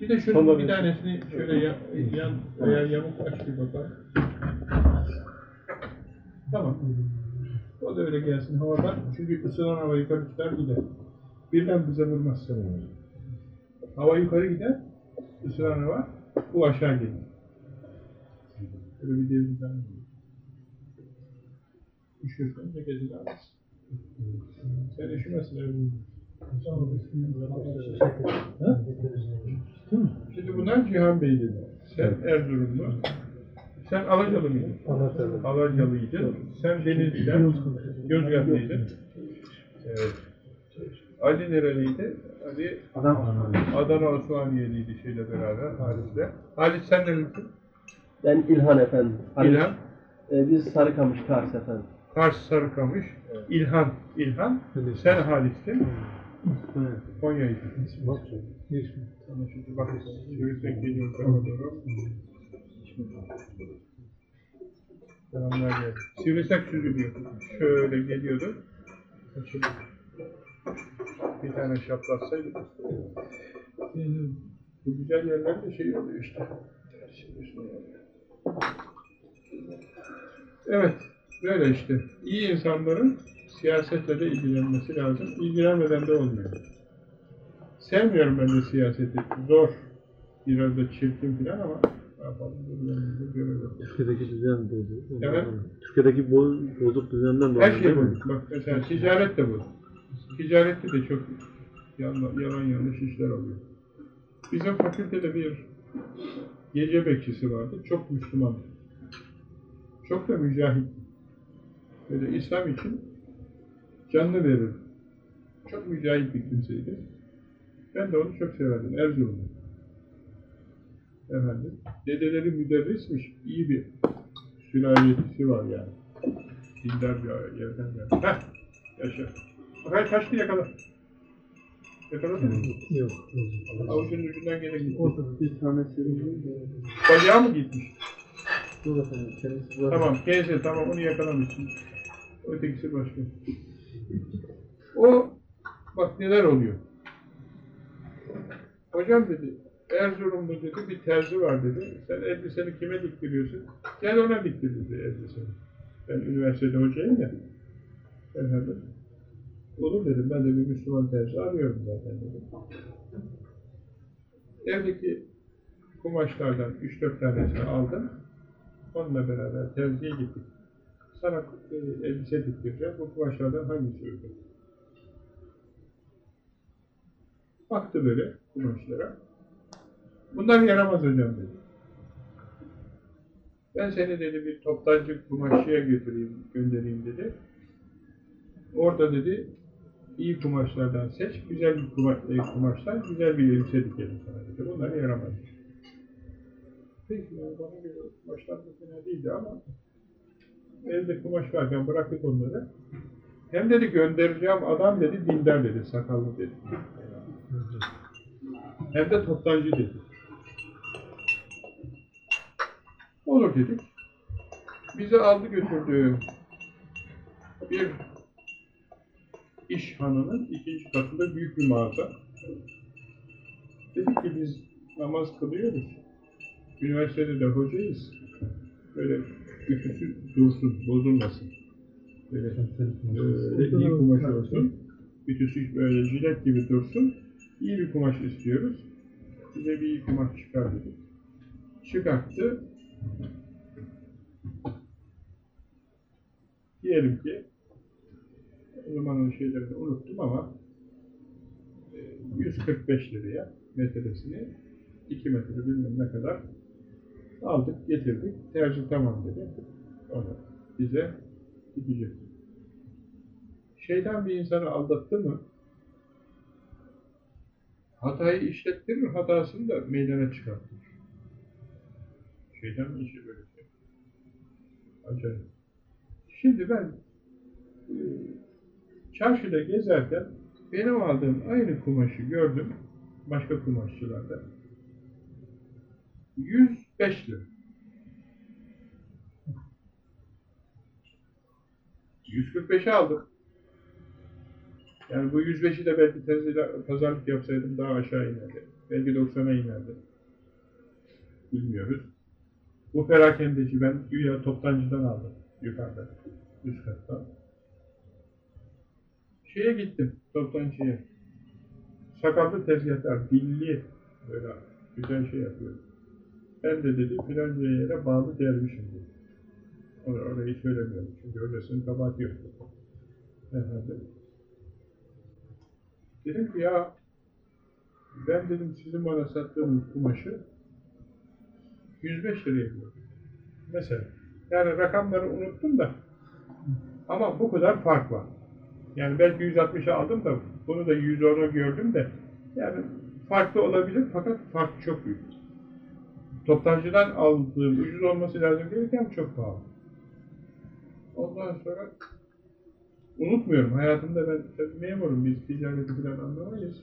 Bir de şunun bir tanesini şöyle ya, yan veya yamuk aç bir bakalım. Tamam. O da öyle gelsin havadan. Çünkü ısınan hava yukarı çıkar gider. Birden bize vurmaz. Hava yukarı gider, ısınan hava, bu aşağı gelir. Öyle bir devir var. Üşürsen de gece alırsın. Sen üşümezsin evinde. Ha? Şimdi bunlar Cihan Bey'di. Sen Erzurumlu. Sen Alacalı mıydın? Alacalıydın. Sen Denizli'den Yozgatlıydın. Evet. Ali nereliydi? Ali Adam Adana Osmaniye'liydi şeyle beraber Halis'le. Halis sen nerelisin? Ben İlhan efendim. Hani, İlhan. e, biz Sarıkamış Kars efendim. Kars Sarıkamış. İlhan. İlhan. Sen Halis'tin. Konya'ydın. Tamam şimdi bak. Yürüsek geliyor tarafa doğru. Selamlar geldi. Sivrisinek süzülüyor. Şöyle geliyordu. Şimdi bir tane şaplatsaydık. Bu güzel yerlerde şey oluyor işte. Evet, böyle işte. İyi insanların siyasetle de ilgilenmesi lazım. İlgilenmeden de olmuyor. Sevmiyorum ben de siyaseti. Zor. Biraz da çirkin falan ama. Türkiye'deki düzen bozuk. Evet. Türkiye'deki bo- bozuk düzenden dolayı Her şey mi? Bak mesela ticaret de bu. Ticarette de çok yalan, yanlış işler oluyor. Bizim fakültede bir gece bekçisi vardı. Çok Müslüman. Çok da mücahit. Böyle İslam için canını verir. Çok mücahit bir kimseydi. Ben de onu çok severdim. Erzurum'da. Efendim. Dedeleri müderrismiş. İyi bir sülalesi var yani. Dindar bir yerden geldi. Heh, yaşa. Bakayım kaçtı yakala. Yakaladın mı? Yok. Avucunun ucundan gene gitti. Bir tanesi Bacağı mı gitmiş? Dur efendim. Kendisi var. Tamam, neyse tamam onu yakalamışsın. Ötekisi başka. O, bak neler oluyor. Hocam dedi, Erzurum'da dedi bir terzi var dedi. Sen elbiseni kime diktiriyorsun? Gel ona diktir dedi elbiseni. Ben üniversitede hocayım ya. Efendim. Olur dedim, ben de bir Müslüman terzi arıyorum zaten dedim. Evdeki kumaşlardan 3-4 tanesini aldım. Onunla beraber terziye gittik. Sana e, elbise diktireceğim. Bu kumaşlardan hangisi uygun? Baktı böyle kumaşlara. Bunlar yaramaz hocam dedi. Ben seni dedi bir toptancı kumaşçıya götüreyim, göndereyim dedi. Orada dedi iyi kumaşlardan seç, güzel bir kuma- e, kumaştan güzel bir elbise dikelim sana dedi. Bunlar yaramaz. Peki yani bana göre kumaşlar da fena değildi ama evde kumaş varken bıraktık onları. Hem dedi göndereceğim adam dedi dindar dedi, sakallı dedi. Hem de toptancı dedi. Olur dedik. Bizi aldı götürdü. Bir iş hanının ikinci katında büyük bir mağaza. Dedik ki biz namaz kılıyoruz. Üniversitede de hocayız. Böyle ütüsü dursun, bozulmasın. Böyle e, iyi kumaş olsun. Ütüsü böyle jilet gibi dursun. İyi bir kumaş istiyoruz. Bize bir iyi kumaş çıkar dedi. Çıkarttı. Diyelim ki o zamanın şeylerini unuttum ama e, 145 liraya metresini 2 metre bilmem ne kadar aldık getirdik. Tercih tamam dedi. Onu bize gidecek. Şeytan bir insanı aldattı mı hatayı işlettirir, hatasını da meydana çıkartır. Şeytanın işi böyle şey. Acayip. Şimdi ben e, çarşıda gezerken benim aldığım aynı kumaşı gördüm başka kumaşçılarda. 105 lira. 145'e aldım. Yani bu 105'i de belki terziyle pazarlık yapsaydım daha aşağı inerdi. Belki 90'a inerdi. Bilmiyoruz. Bu perakendeci ben güya toptancıdan aldım yukarıda, üst katta. Şeye gittim, toptancıya. Sakallı tezgahlar, dilli, böyle güzel şey yapıyor. Ben de dedi filanca yere bağlı dervişim dedi. Or orayı söylemiyorum çünkü öylesinin kabahati yok. Efendim. Dedim ki ya ben dedim sizin bana sattığınız kumaşı 105 liraya gördüm. Mesela. Yani rakamları unuttum da ama bu kadar fark var. Yani belki 160'a aldım da bunu da 110'a gördüm de yani farklı olabilir fakat fark çok büyük. Toptancıdan aldığım ucuz olması lazım gelirken çok pahalı. Ondan sonra unutmuyorum. Hayatımda ben memurum. Biz ticareti falan anlamayız.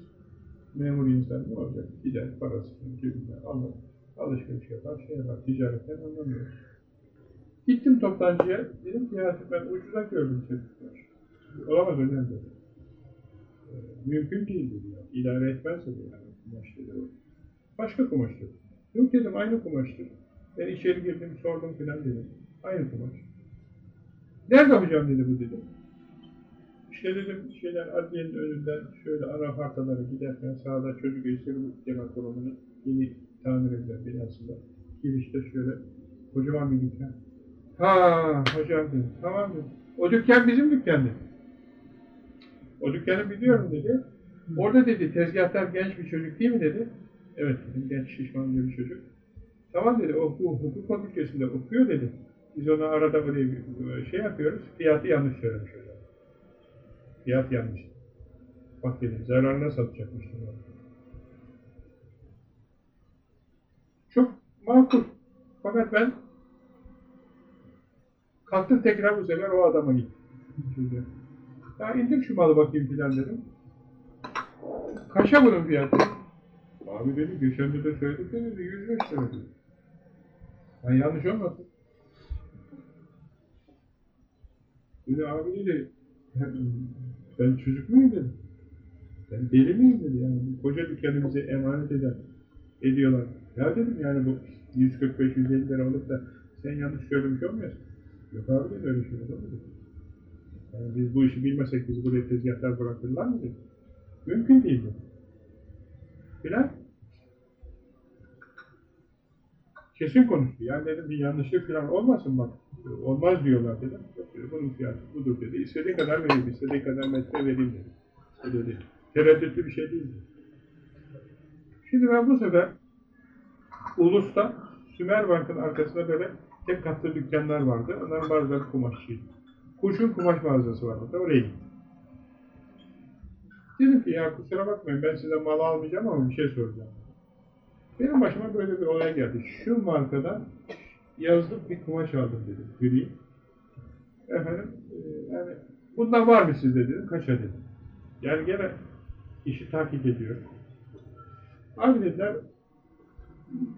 Memur insan ne olacak? Gider parasını cebinden alır. Alışveriş yapar, şey yapar. Ticaretten anlamıyoruz. Gittim toptancıya. Dedim ki ya ben ucuza gördüm çocuklar. Olamaz hocam dedi. Ee, mümkün değil dedi ya. İdare etmez dedi yani kumaş dedi. Başka kumaş dedi. Yok dedim aynı kumaştır. Ben içeri girdim sordum filan dedim. Aynı kumaş. Nerede hocam dedi bu dedim. İşte dedim şeyler adliyenin önünden şöyle ana hartalara giderken sağda çocuk esir genel kurumunun yeni tamir edilen binasında girişte şöyle kocaman bir dükkan. Ha hocam dedim. Tamam dedim. O dükkan bizim dükkan dedi. O dükkanı biliyorum dedi. Orada dedi tezgahtar genç bir çocuk değil mi dedi. Evet dedim genç şişman bir çocuk. Tamam dedi o bu hukuk fakültesinde okuyor dedi. Biz ona arada böyle bir şey yapıyoruz. Fiyatı yanlış söylemiş hocam. Fiyat yanlış. Bak dedim zararına satacakmış. Çok makul. Fakat ben kalktım tekrar bu sefer o adama gittim. Ya indir şu malı bakayım filan dedim. Kaça bunun fiyatı? Abi dedi, geçen de söyledik de dedi, 105 lira dedi. Ben yanlış olmasın. Dedi abi dedi, ben çocuk muyum dedim. Ben deli miyim dedi yani. Koca dükkanı bize emanet eden, ediyorlar. Ya dedim yani bu 145-150 lira olup da sen yanlış söylemiş olmuyorsun. Yok abi dedi öyle şey olur mu dedi. Yani biz bu işi bilmesek biz buraya tezgahlar bırakırlar mı. Mümkün değil dedi. Filan. Kesin konuştu. Yani dedim bir yanlışlık falan olmasın bak. Olmaz diyorlar dedim. Bunun fiyatı budur dedi. İstediği kadar vereyim, istediği kadar metre vereyim dedi. O dedi. Tereddütlü bir şey değil dedi. Şimdi ben bu sefer Ulus'ta Sümer Bank'ın arkasında böyle tek katlı dükkanlar vardı. Onların bazıları kumaşçıydı. Kuşun kumaş mağazası vardı. Oraya gittim. Dedim ki ya kusura bakmayın ben size mal almayacağım ama bir şey soracağım. Benim başıma böyle bir olay geldi. Şu markadan yazlık bir kumaş aldım dedim. Gri. Efendim e, yani bundan var mı sizde dedim. Kaça dedim. Yani gene işi takip ediyor. Abi dediler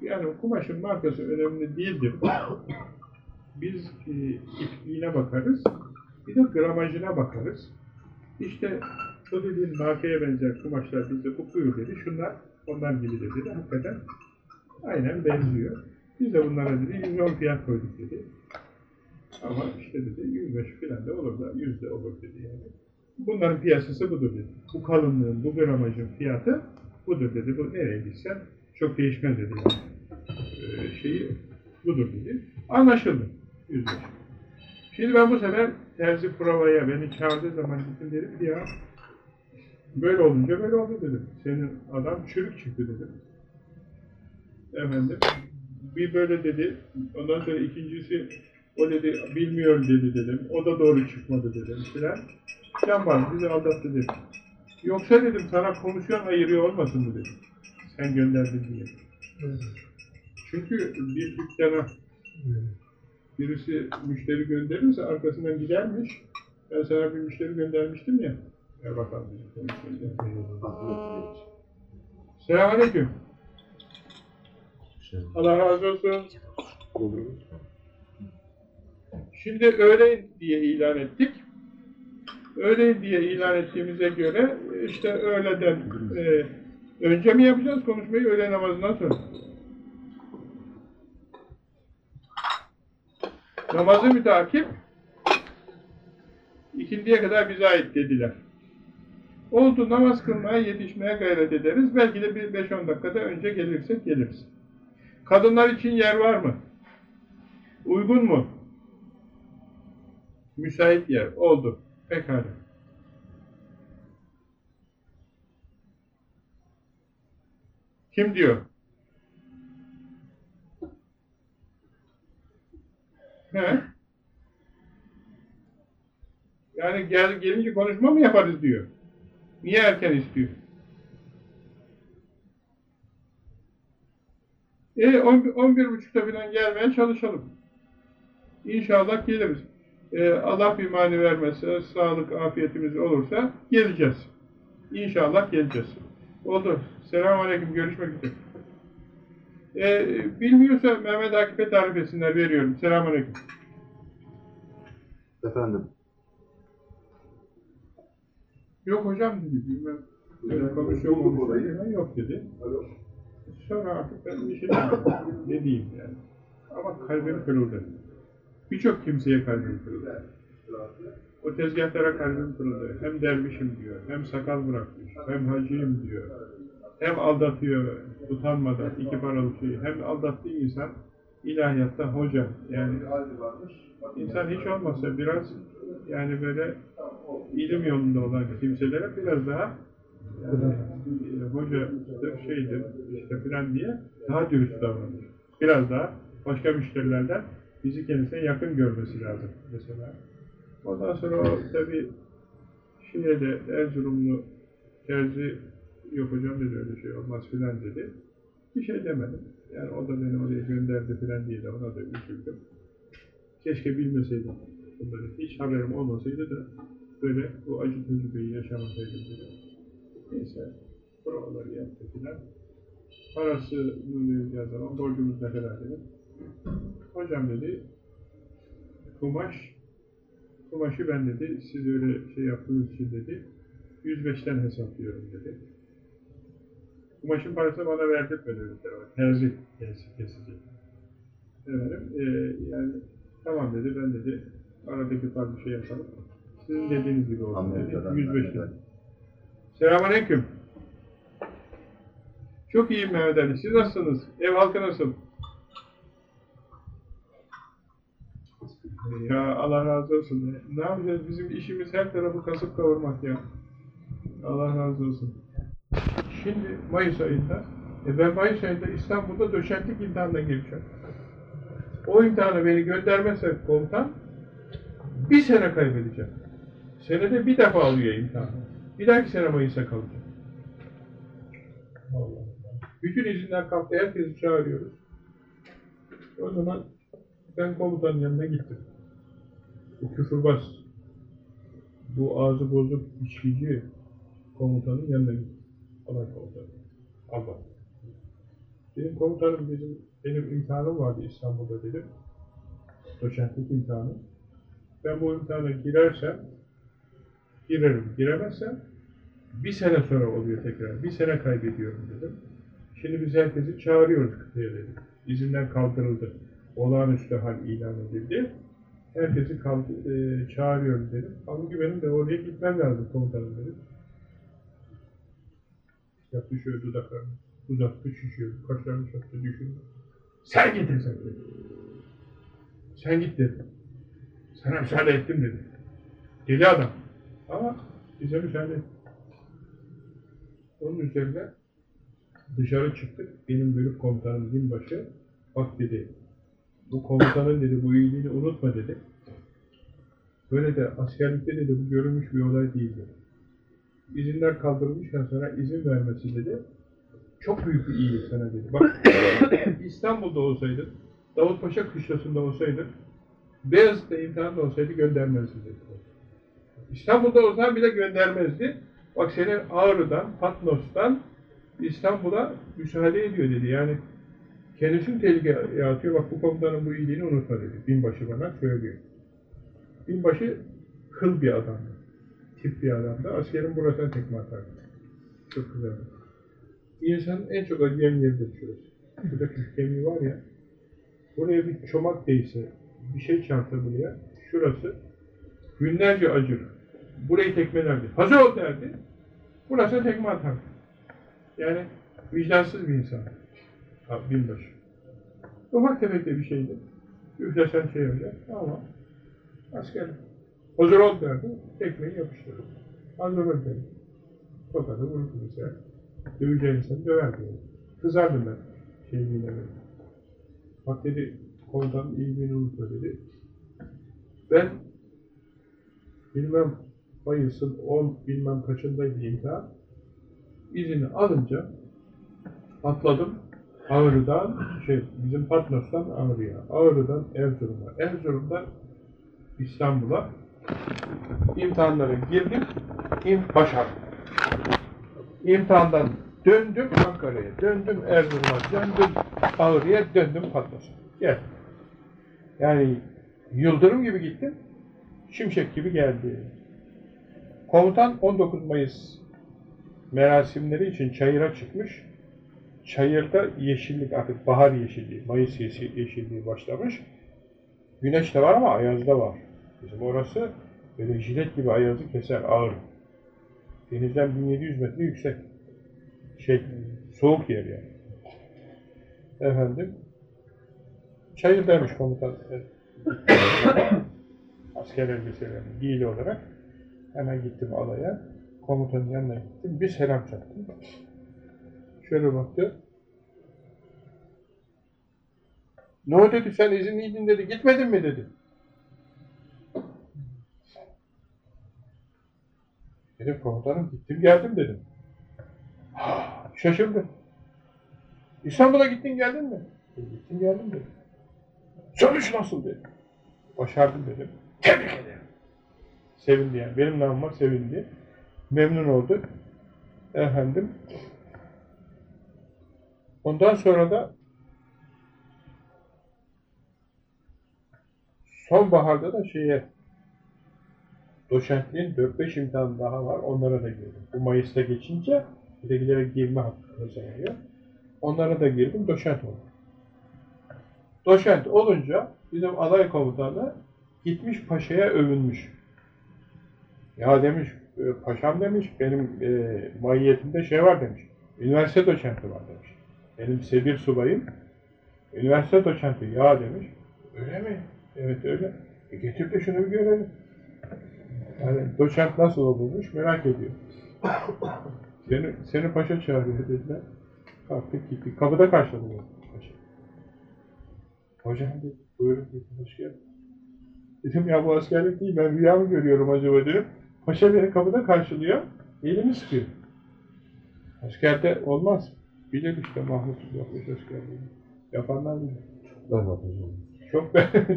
yani kumaşın markası önemli değildir. Biz e, ipliğine bakarız. Bir de gramajına bakarız. İşte bu dediğin markaya benzer kumaşlar bizde bu buyur dedi. Şunlar onlar gibi de dedi. Hakikaten aynen benziyor. Biz de bunlara dedi 110 fiyat koyduk dedi. Ama işte dedi 105 falan da olur da 100 de olur dedi yani. Bunların piyasası budur dedi. Bu kalınlığın, bu gramajın fiyatı budur dedi. Bu nereye gitsen çok değişmez dedi yani. Ee, şeyi budur dedi. Anlaşıldı. 105. Şimdi ben bu sefer terzi provaya beni çağırdığı zaman gittim dedim ki ya böyle olunca böyle oldu dedim. Senin adam çürük çıktı dedim. Efendim bir böyle dedi. Ondan sonra ikincisi o dedi bilmiyorum dedi dedim. O da doğru çıkmadı dedim filan. Can var bizi aldattı dedim. Yoksa dedim sana komisyon ayırıyor olmasın mı dedim. Sen gönderdin diye. Çünkü bir dükkana birisi müşteri gönderirse arkasından gidermiş. Ben sana bir müşteri göndermiştim ya. Bakalım bizim. Selamünaleyküm. Allah razı olsun. Şimdi öğleyin diye ilan ettik. Öğleyin diye ilan ettiğimize göre işte öğleden e, önce mi yapacağız konuşmayı öğle namazından sonra? Namazı mütakip ikindiye kadar bize ait dediler. Oldu namaz kılmaya yetişmeye gayret ederiz. Belki de bir 5-10 dakikada önce gelirsek geliriz. Kadınlar için yer var mı? Uygun mu? Müsait yer. Oldu. Pekala. Kim diyor? He? Yani gel, gelince konuşma mı yaparız diyor. Niye erken istiyor? E 11 buçukta falan gelmeye çalışalım. İnşallah geliriz. E, Allah bir mani vermezse, sağlık, afiyetimiz olursa geleceğiz. İnşallah geleceğiz. Oldu. Selamun Aleyküm. Görüşmek üzere. E, bilmiyorsa Mehmet Akif'e tarif etsinler. Veriyorum. Selamun Aleyküm. Efendim. Yok hocam dedi. Bilmem. Öyle olmuş. dedi. Yok dedi. Sonra artık ben bir şey ne diyeyim yani. Ama kalbim kırıldı. Birçok kimseye kalbim kırıldı. O tezgahlara kalbim kırıldı. Hem dervişim diyor, hem sakal bırakmış, hem hacıyım diyor. Hem aldatıyor utanmadan iki paralık şeyi. Hem aldattığı insan ilahiyatta hoca. Yani insan hiç olmazsa biraz yani böyle ilim yolunda olan kimselere biraz daha yani, e, hocadır, şeydir, işte filan diye daha dürüst davranır. Biraz daha başka müşterilerden bizi kendisine yakın görmesi lazım mesela. Ondan sonra o tabi şeye de Erzurumlu terzi yok hocam dedi öyle şey olmaz filan dedi. Bir şey demedim. Yani o da beni oraya gönderdi filan diye de ona da üzüldüm. Keşke bilmeseydim bunları. Hiç haberim olmasaydı da böyle bu acı tecrübeyi yaşamasaydım dedi. Neyse, provaları yaptı filan. Parasını vereceği zaman borcumuz ne kadar dedim. Hocam dedi, kumaş, kumaşı ben dedi, siz öyle şey yaptığınız için dedi, 105'ten hesaplıyorum dedi. Kumaşın parasını bana verdirtmedi öyle tarafa. Terzi kesici. kesici. Efendim, e, yani tamam dedi, ben dedi, aradaki farklı bir şey yapalım. Sizin dediğiniz gibi olsun dedi, 105'ten. Selamünaleyküm. Çok iyiyim Mehmet Ali. Siz nasılsınız? Ev halkı nasıl? Ya Allah razı olsun. Ne yapacağız? Bizim işimiz her tarafı kasıp kavurmak ya. Allah razı olsun. Şimdi Mayıs ayında, e ben Mayıs ayında İstanbul'da doçentlik imtihanına gireceğim. O imtihana beni göndermezse komutan, bir sene kaybedeceğim. Senede bir defa alıyor imtihanı. Bir dahaki sene Mayıs'a kalacak. Allah. Bütün izinler kalktı, herkesi çağırıyoruz. O zaman ben komutanın yanına gittim. Bu küfürbaz, bu ağzı bozuk içkici komutanın yanına gittim. Alay komutanı. Allah. Benim komutanım bizim, benim imtihanım vardı İstanbul'da dedim. Doçentlik imtihanı. Ben bu imtihana girersem, girerim. Giremezsem, bir sene sonra oluyor tekrar. Bir sene kaybediyorum dedim. Şimdi biz herkesi çağırıyoruz kıtaya dedim. İzinden kaldırıldı. Olağanüstü hal ilan edildi. Herkesi kaldı, e, çağırıyorum dedim. Halbuki benim de oraya gitmem lazım komutanım dedim. Yaptı şöyle dudaklarını uzattı, şişiyor. Kaşlarını çattı, düşündü. Sen git sen dedi. Sen git dedi. Sana müsaade ettim dedi. Deli adam. Ama bize müsaade etti. Onun üzerine dışarı çıktık. Benim bölük komutanım binbaşı bak dedi. Bu komutanın dedi bu iyiliğini unutma dedi. Böyle de askerlikte dedi bu görülmüş bir olay değildi. İzinler kaldırılmışken sana izin vermesi dedi. Çok büyük bir iyilik sana dedi. Bak İstanbul'da olsaydın, Davutpaşa kışlasında olsaydın, Beyazıt'ta imtihanda olsaydı göndermezdi dedi. İstanbul'da olsan bile göndermezdi. Bak seni Ağrı'dan, Patnos'tan İstanbul'a müsaade ediyor dedi. Yani kendisini tehlikeye atıyor. Bak bu komutanın bu iyiliğini unutma dedi. Binbaşı bana söylüyor. Binbaşı kıl bir adamdı. Tip bir adamdı. Askerin burasına tekme atardı. Çok güzel. İnsanın en çok acıyan yeridir şurası. Şurada kemiği var ya. Buraya bir çomak değse, bir şey çarpsa buraya, şurası günlerce acır. Burayı tekmelerdi. Hazır ol derdi. Burası tekme atardı. Yani vicdansız bir insan. Binbaşı. Ufak tefek de bir şeydi. Üflesen şey olacak ama askerlik. Hazır ol derdi, tekmeyi yapıştırır. Hazır ol derdi. Tokadı vururdu mesela. Döveceğin insanı döverdi. Yani. Kızardım ben şeyliğine böyle. Bak dedi, komutanın iyiliğini unutma dedi. Ben bilmem Mayıs'ın 10 bilmem kaçındaydı imtihan. İzini alınca atladım. Ağrı'dan, şey, bizim Patnos'tan Ağrı'ya, Ağrı'dan Erzurum'a, Erzurum'dan İstanbul'a imtihanlara girdim, im başardım. İmtihandan döndüm Ankara'ya, döndüm Erzurum'a, döndüm Ağrı'ya, döndüm Patnos'a. Gel. Yani yıldırım gibi gittim, şimşek gibi geldi. Komutan 19 Mayıs merasimleri için çayıra çıkmış. Çayırda yeşillik artık bahar yeşilliği, Mayıs yeşil- yeşilliği başlamış. Güneş de var ama ayaz da var. Bizim orası böyle jilet gibi ayazı keser, ağır. Denizden 1700 metre yüksek. Şey, soğuk yer yani. Efendim, çayırdaymış komutan. Asker elbiselerini giyili olarak. Hemen gittim alaya. Komutanın yanına gittim. Bir selam çaktım. Şöyle baktı. Ne o dedi sen izinliydin dedi. Gitmedin mi dedi. Dedim komutanım gittim geldim dedim. Şaşırdı. İstanbul'a gittin geldin mi? E, gittim geldim dedim. Sonuç nasıl dedi. Başardım dedim. Tebrik ederim. Sevindi yani. Benim namıma sevindi. Memnun oldu. Efendim. Ondan sonra da sonbaharda da şeye doçentliğin 4-5 imtihanı daha var. Onlara da girdim. Bu Mayıs'ta geçince bir de giderek girme hakkı kazanıyor. Onlara da girdim. Doçent oldum. Doçent olunca bizim alay komutanı gitmiş paşaya övünmüş. Ya demiş, e, paşam demiş, benim e, mahiyetimde şey var demiş, üniversite doçenti var demiş. Benim sebir subayım, üniversite doçenti ya demiş. Öyle mi? Evet öyle. E getir de şunu bir görelim. Yani doçent nasıl olurmuş merak ediyor. Seni, seni paşa çağırıyor dediler. Kalktık gittik. Kapıda karşıladı paşa. Hocam dedi, buyurun dedi, hoş geldin. Dedim ya bu askerlik değil, ben rüya mı görüyorum acaba dedim. Paşa beni kapıda karşılıyor, elimi sıkıyor. Askerde olmaz. Bilir işte Mahmut yapmış askerliğini. Yapanlar bilir. Ben bakacağım. Çok,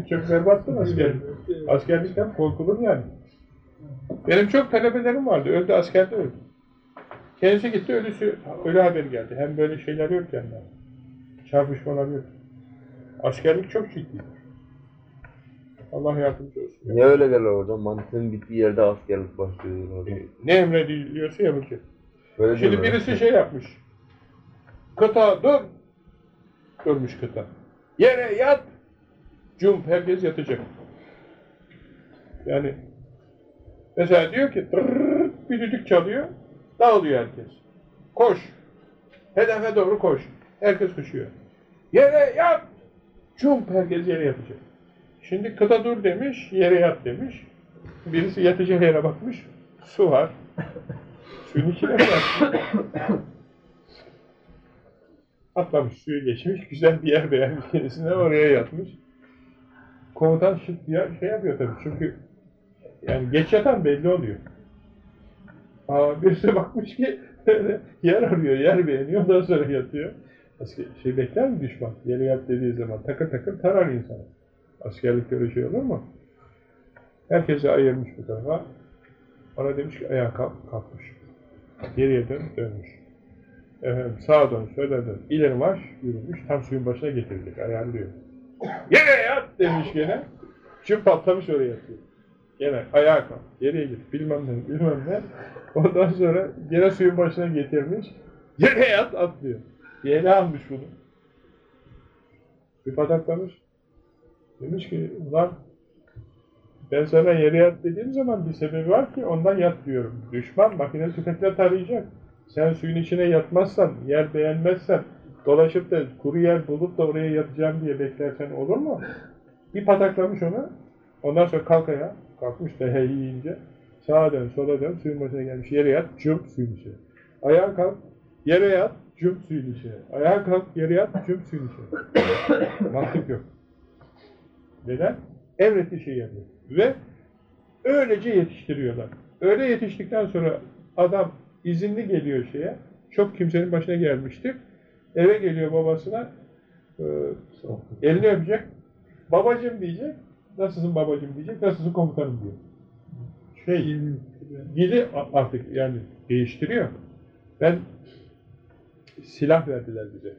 çok berbattım askerlik. Askerlikten korkulur yani. Benim çok talebelerim vardı, öldü askerde öldü. Kendisi gitti, ölüsü, ölü haberi geldi. Hem böyle şeyler yok yani. Çarpışmalar yok. Askerlik çok ciddi. Allah yardımcı olsun. Niye öyle derler hocam? Mantığın bittiği yerde askerlik başlıyor hocam. Ne emrediliyorsa yapacak. Böyle Şimdi birisi şey yapmış. Kıta dur. Durmuş kıta. Yere yat. Cump herkes yatacak. Yani mesela diyor ki bir düdük çalıyor. Dağılıyor herkes. Koş. Hedefe doğru koş. Herkes koşuyor. Yere yat. Cump herkes yere yatacak. Şimdi kıta dur demiş, yere yat demiş. Birisi yatacağı yere bakmış. Su var. Suyun içine var. Atlamış, suyu geçmiş, güzel bir yer beğenmiş kendisine, oraya yatmış. Komutan şık bir yer şey yapıyor tabii çünkü yani geç yatan belli oluyor. Aa, birisi bakmış ki yer arıyor, yer beğeniyor, ondan sonra yatıyor. Asker, şey bekler mi düşman? Yere yat dediği zaman takır takır tarar insanı. Askerlikte öyle şey olur mu? Herkese ayırmış bu tarafa. Bana demiş ki ayağa kalk, kalkmış. Geriye dön, dönmüş. Efendim, sağa dön, sola dön. İleri marş, yürümüş. Tam suyun başına getirdik, ayarlıyor. Yere yat demiş gene. Şimdi patlamış oraya yatıyor. Gene ayağa kalk, geriye git, bilmem ne, bilmem ne. Ondan sonra gene suyun başına getirmiş. Yere yat, atlıyor. Yeni almış bunu. Bir pataklamış. Demiş ki, ulan ben sana yere yat dediğim zaman bir sebebi var ki ondan yat diyorum. Düşman makine tüfekle tarayacak. Sen suyun içine yatmazsan, yer beğenmezsen, dolaşıp da kuru yer bulup da oraya yatacağım diye beklersen olur mu? Bir pataklamış onu. Ondan sonra kalk ayağa. Kalkmış da hey yiyince. Sağa dön, sola dön, suyun başına gelmiş. Yere yat, cümp suyun içine. Ayağa kalk, yere yat, cümp suyun içine. Ayağa kalk, yere yat, cümp suyun içine. Mantık yok. Neden? Emrettiği şeyi yapıyor. Ve öylece yetiştiriyorlar. Öyle yetiştikten sonra adam izinli geliyor şeye. Çok kimsenin başına gelmiştir. Eve geliyor babasına. e, elini öpecek. Babacım diyecek. Nasılsın babacım diyecek. Nasılsın komutanım diyor. Şey, dili a- artık yani değiştiriyor. Ben silah verdiler bize.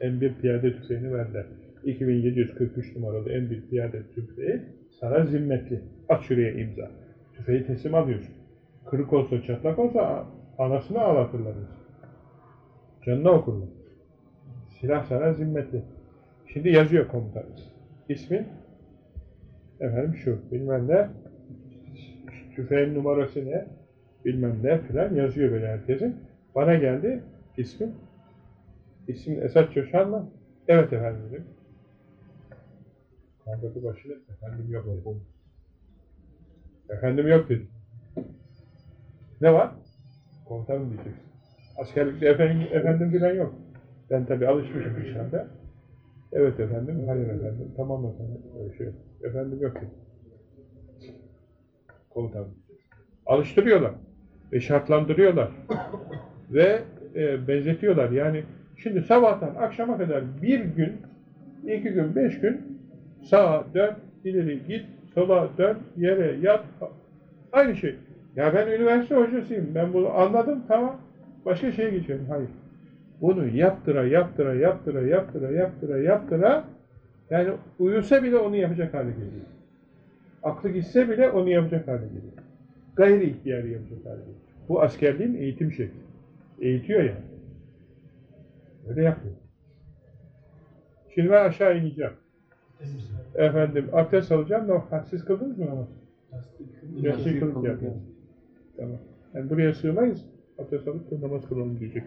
M1 piyade tüfeğini verdiler. 2743 numaralı M1 piyade tüfeği sana zimmetli. At şuraya imza. Tüfeği teslim alıyorsun. Kırık olsa çatlak olsa anasını ağlatırlar. Canına okurlar. Silah sana zimmetli. Şimdi yazıyor komutanımız. İsmin efendim şu bilmem ne tüfeğin numarası ne bilmem ne filan yazıyor böyle herkesin. Bana geldi ismin. İsmin Esat Coşan mı? Evet efendim dedim. Kandaki başını efendim yok dedim. Efendim yok dedim. Ne var? Komutanım diyeceksin. Askerlikte efendim, efendim filan yok. Ben tabii alışmışım işlemde. Evet efendim, hayır efendim, tamam efendim, öyle şey yok. Efendim yok diyeceksin. Alıştırıyorlar ve şartlandırıyorlar ve e, benzetiyorlar. Yani şimdi sabahtan akşama kadar bir gün, iki gün, beş gün sağa dön, ileri git, sola dön, yere yat. Aynı şey. Ya ben üniversite hocasıyım. Ben bunu anladım tamam. Başka şeye geçiyorum. Hayır. Bunu yaptıra, yaptıra, yaptıra, yaptıra, yaptıra, yaptıra yani uyusa bile onu yapacak hale geliyor. Aklı gitse bile onu yapacak hale geliyor. Gayri ihtiyari yapacak hale geliyor. Bu askerliğin eğitim şekli. Eğitiyor yani. Öyle yapıyor. Şimdi ben aşağı ineceğim. Efendim abdest alacağım da ha, siz kıldınız mı namaz? Yatsı kılıp yapıyoruz. Tamam. Yani buraya sığmayız. Abdest alıp namaz kılalım diyecek.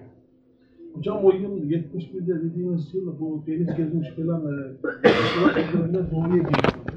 Hocam o yıl 71'de dediğimiz yıl bu deniz gezmiş falan e, ülkelerinde doğuya gidiyor.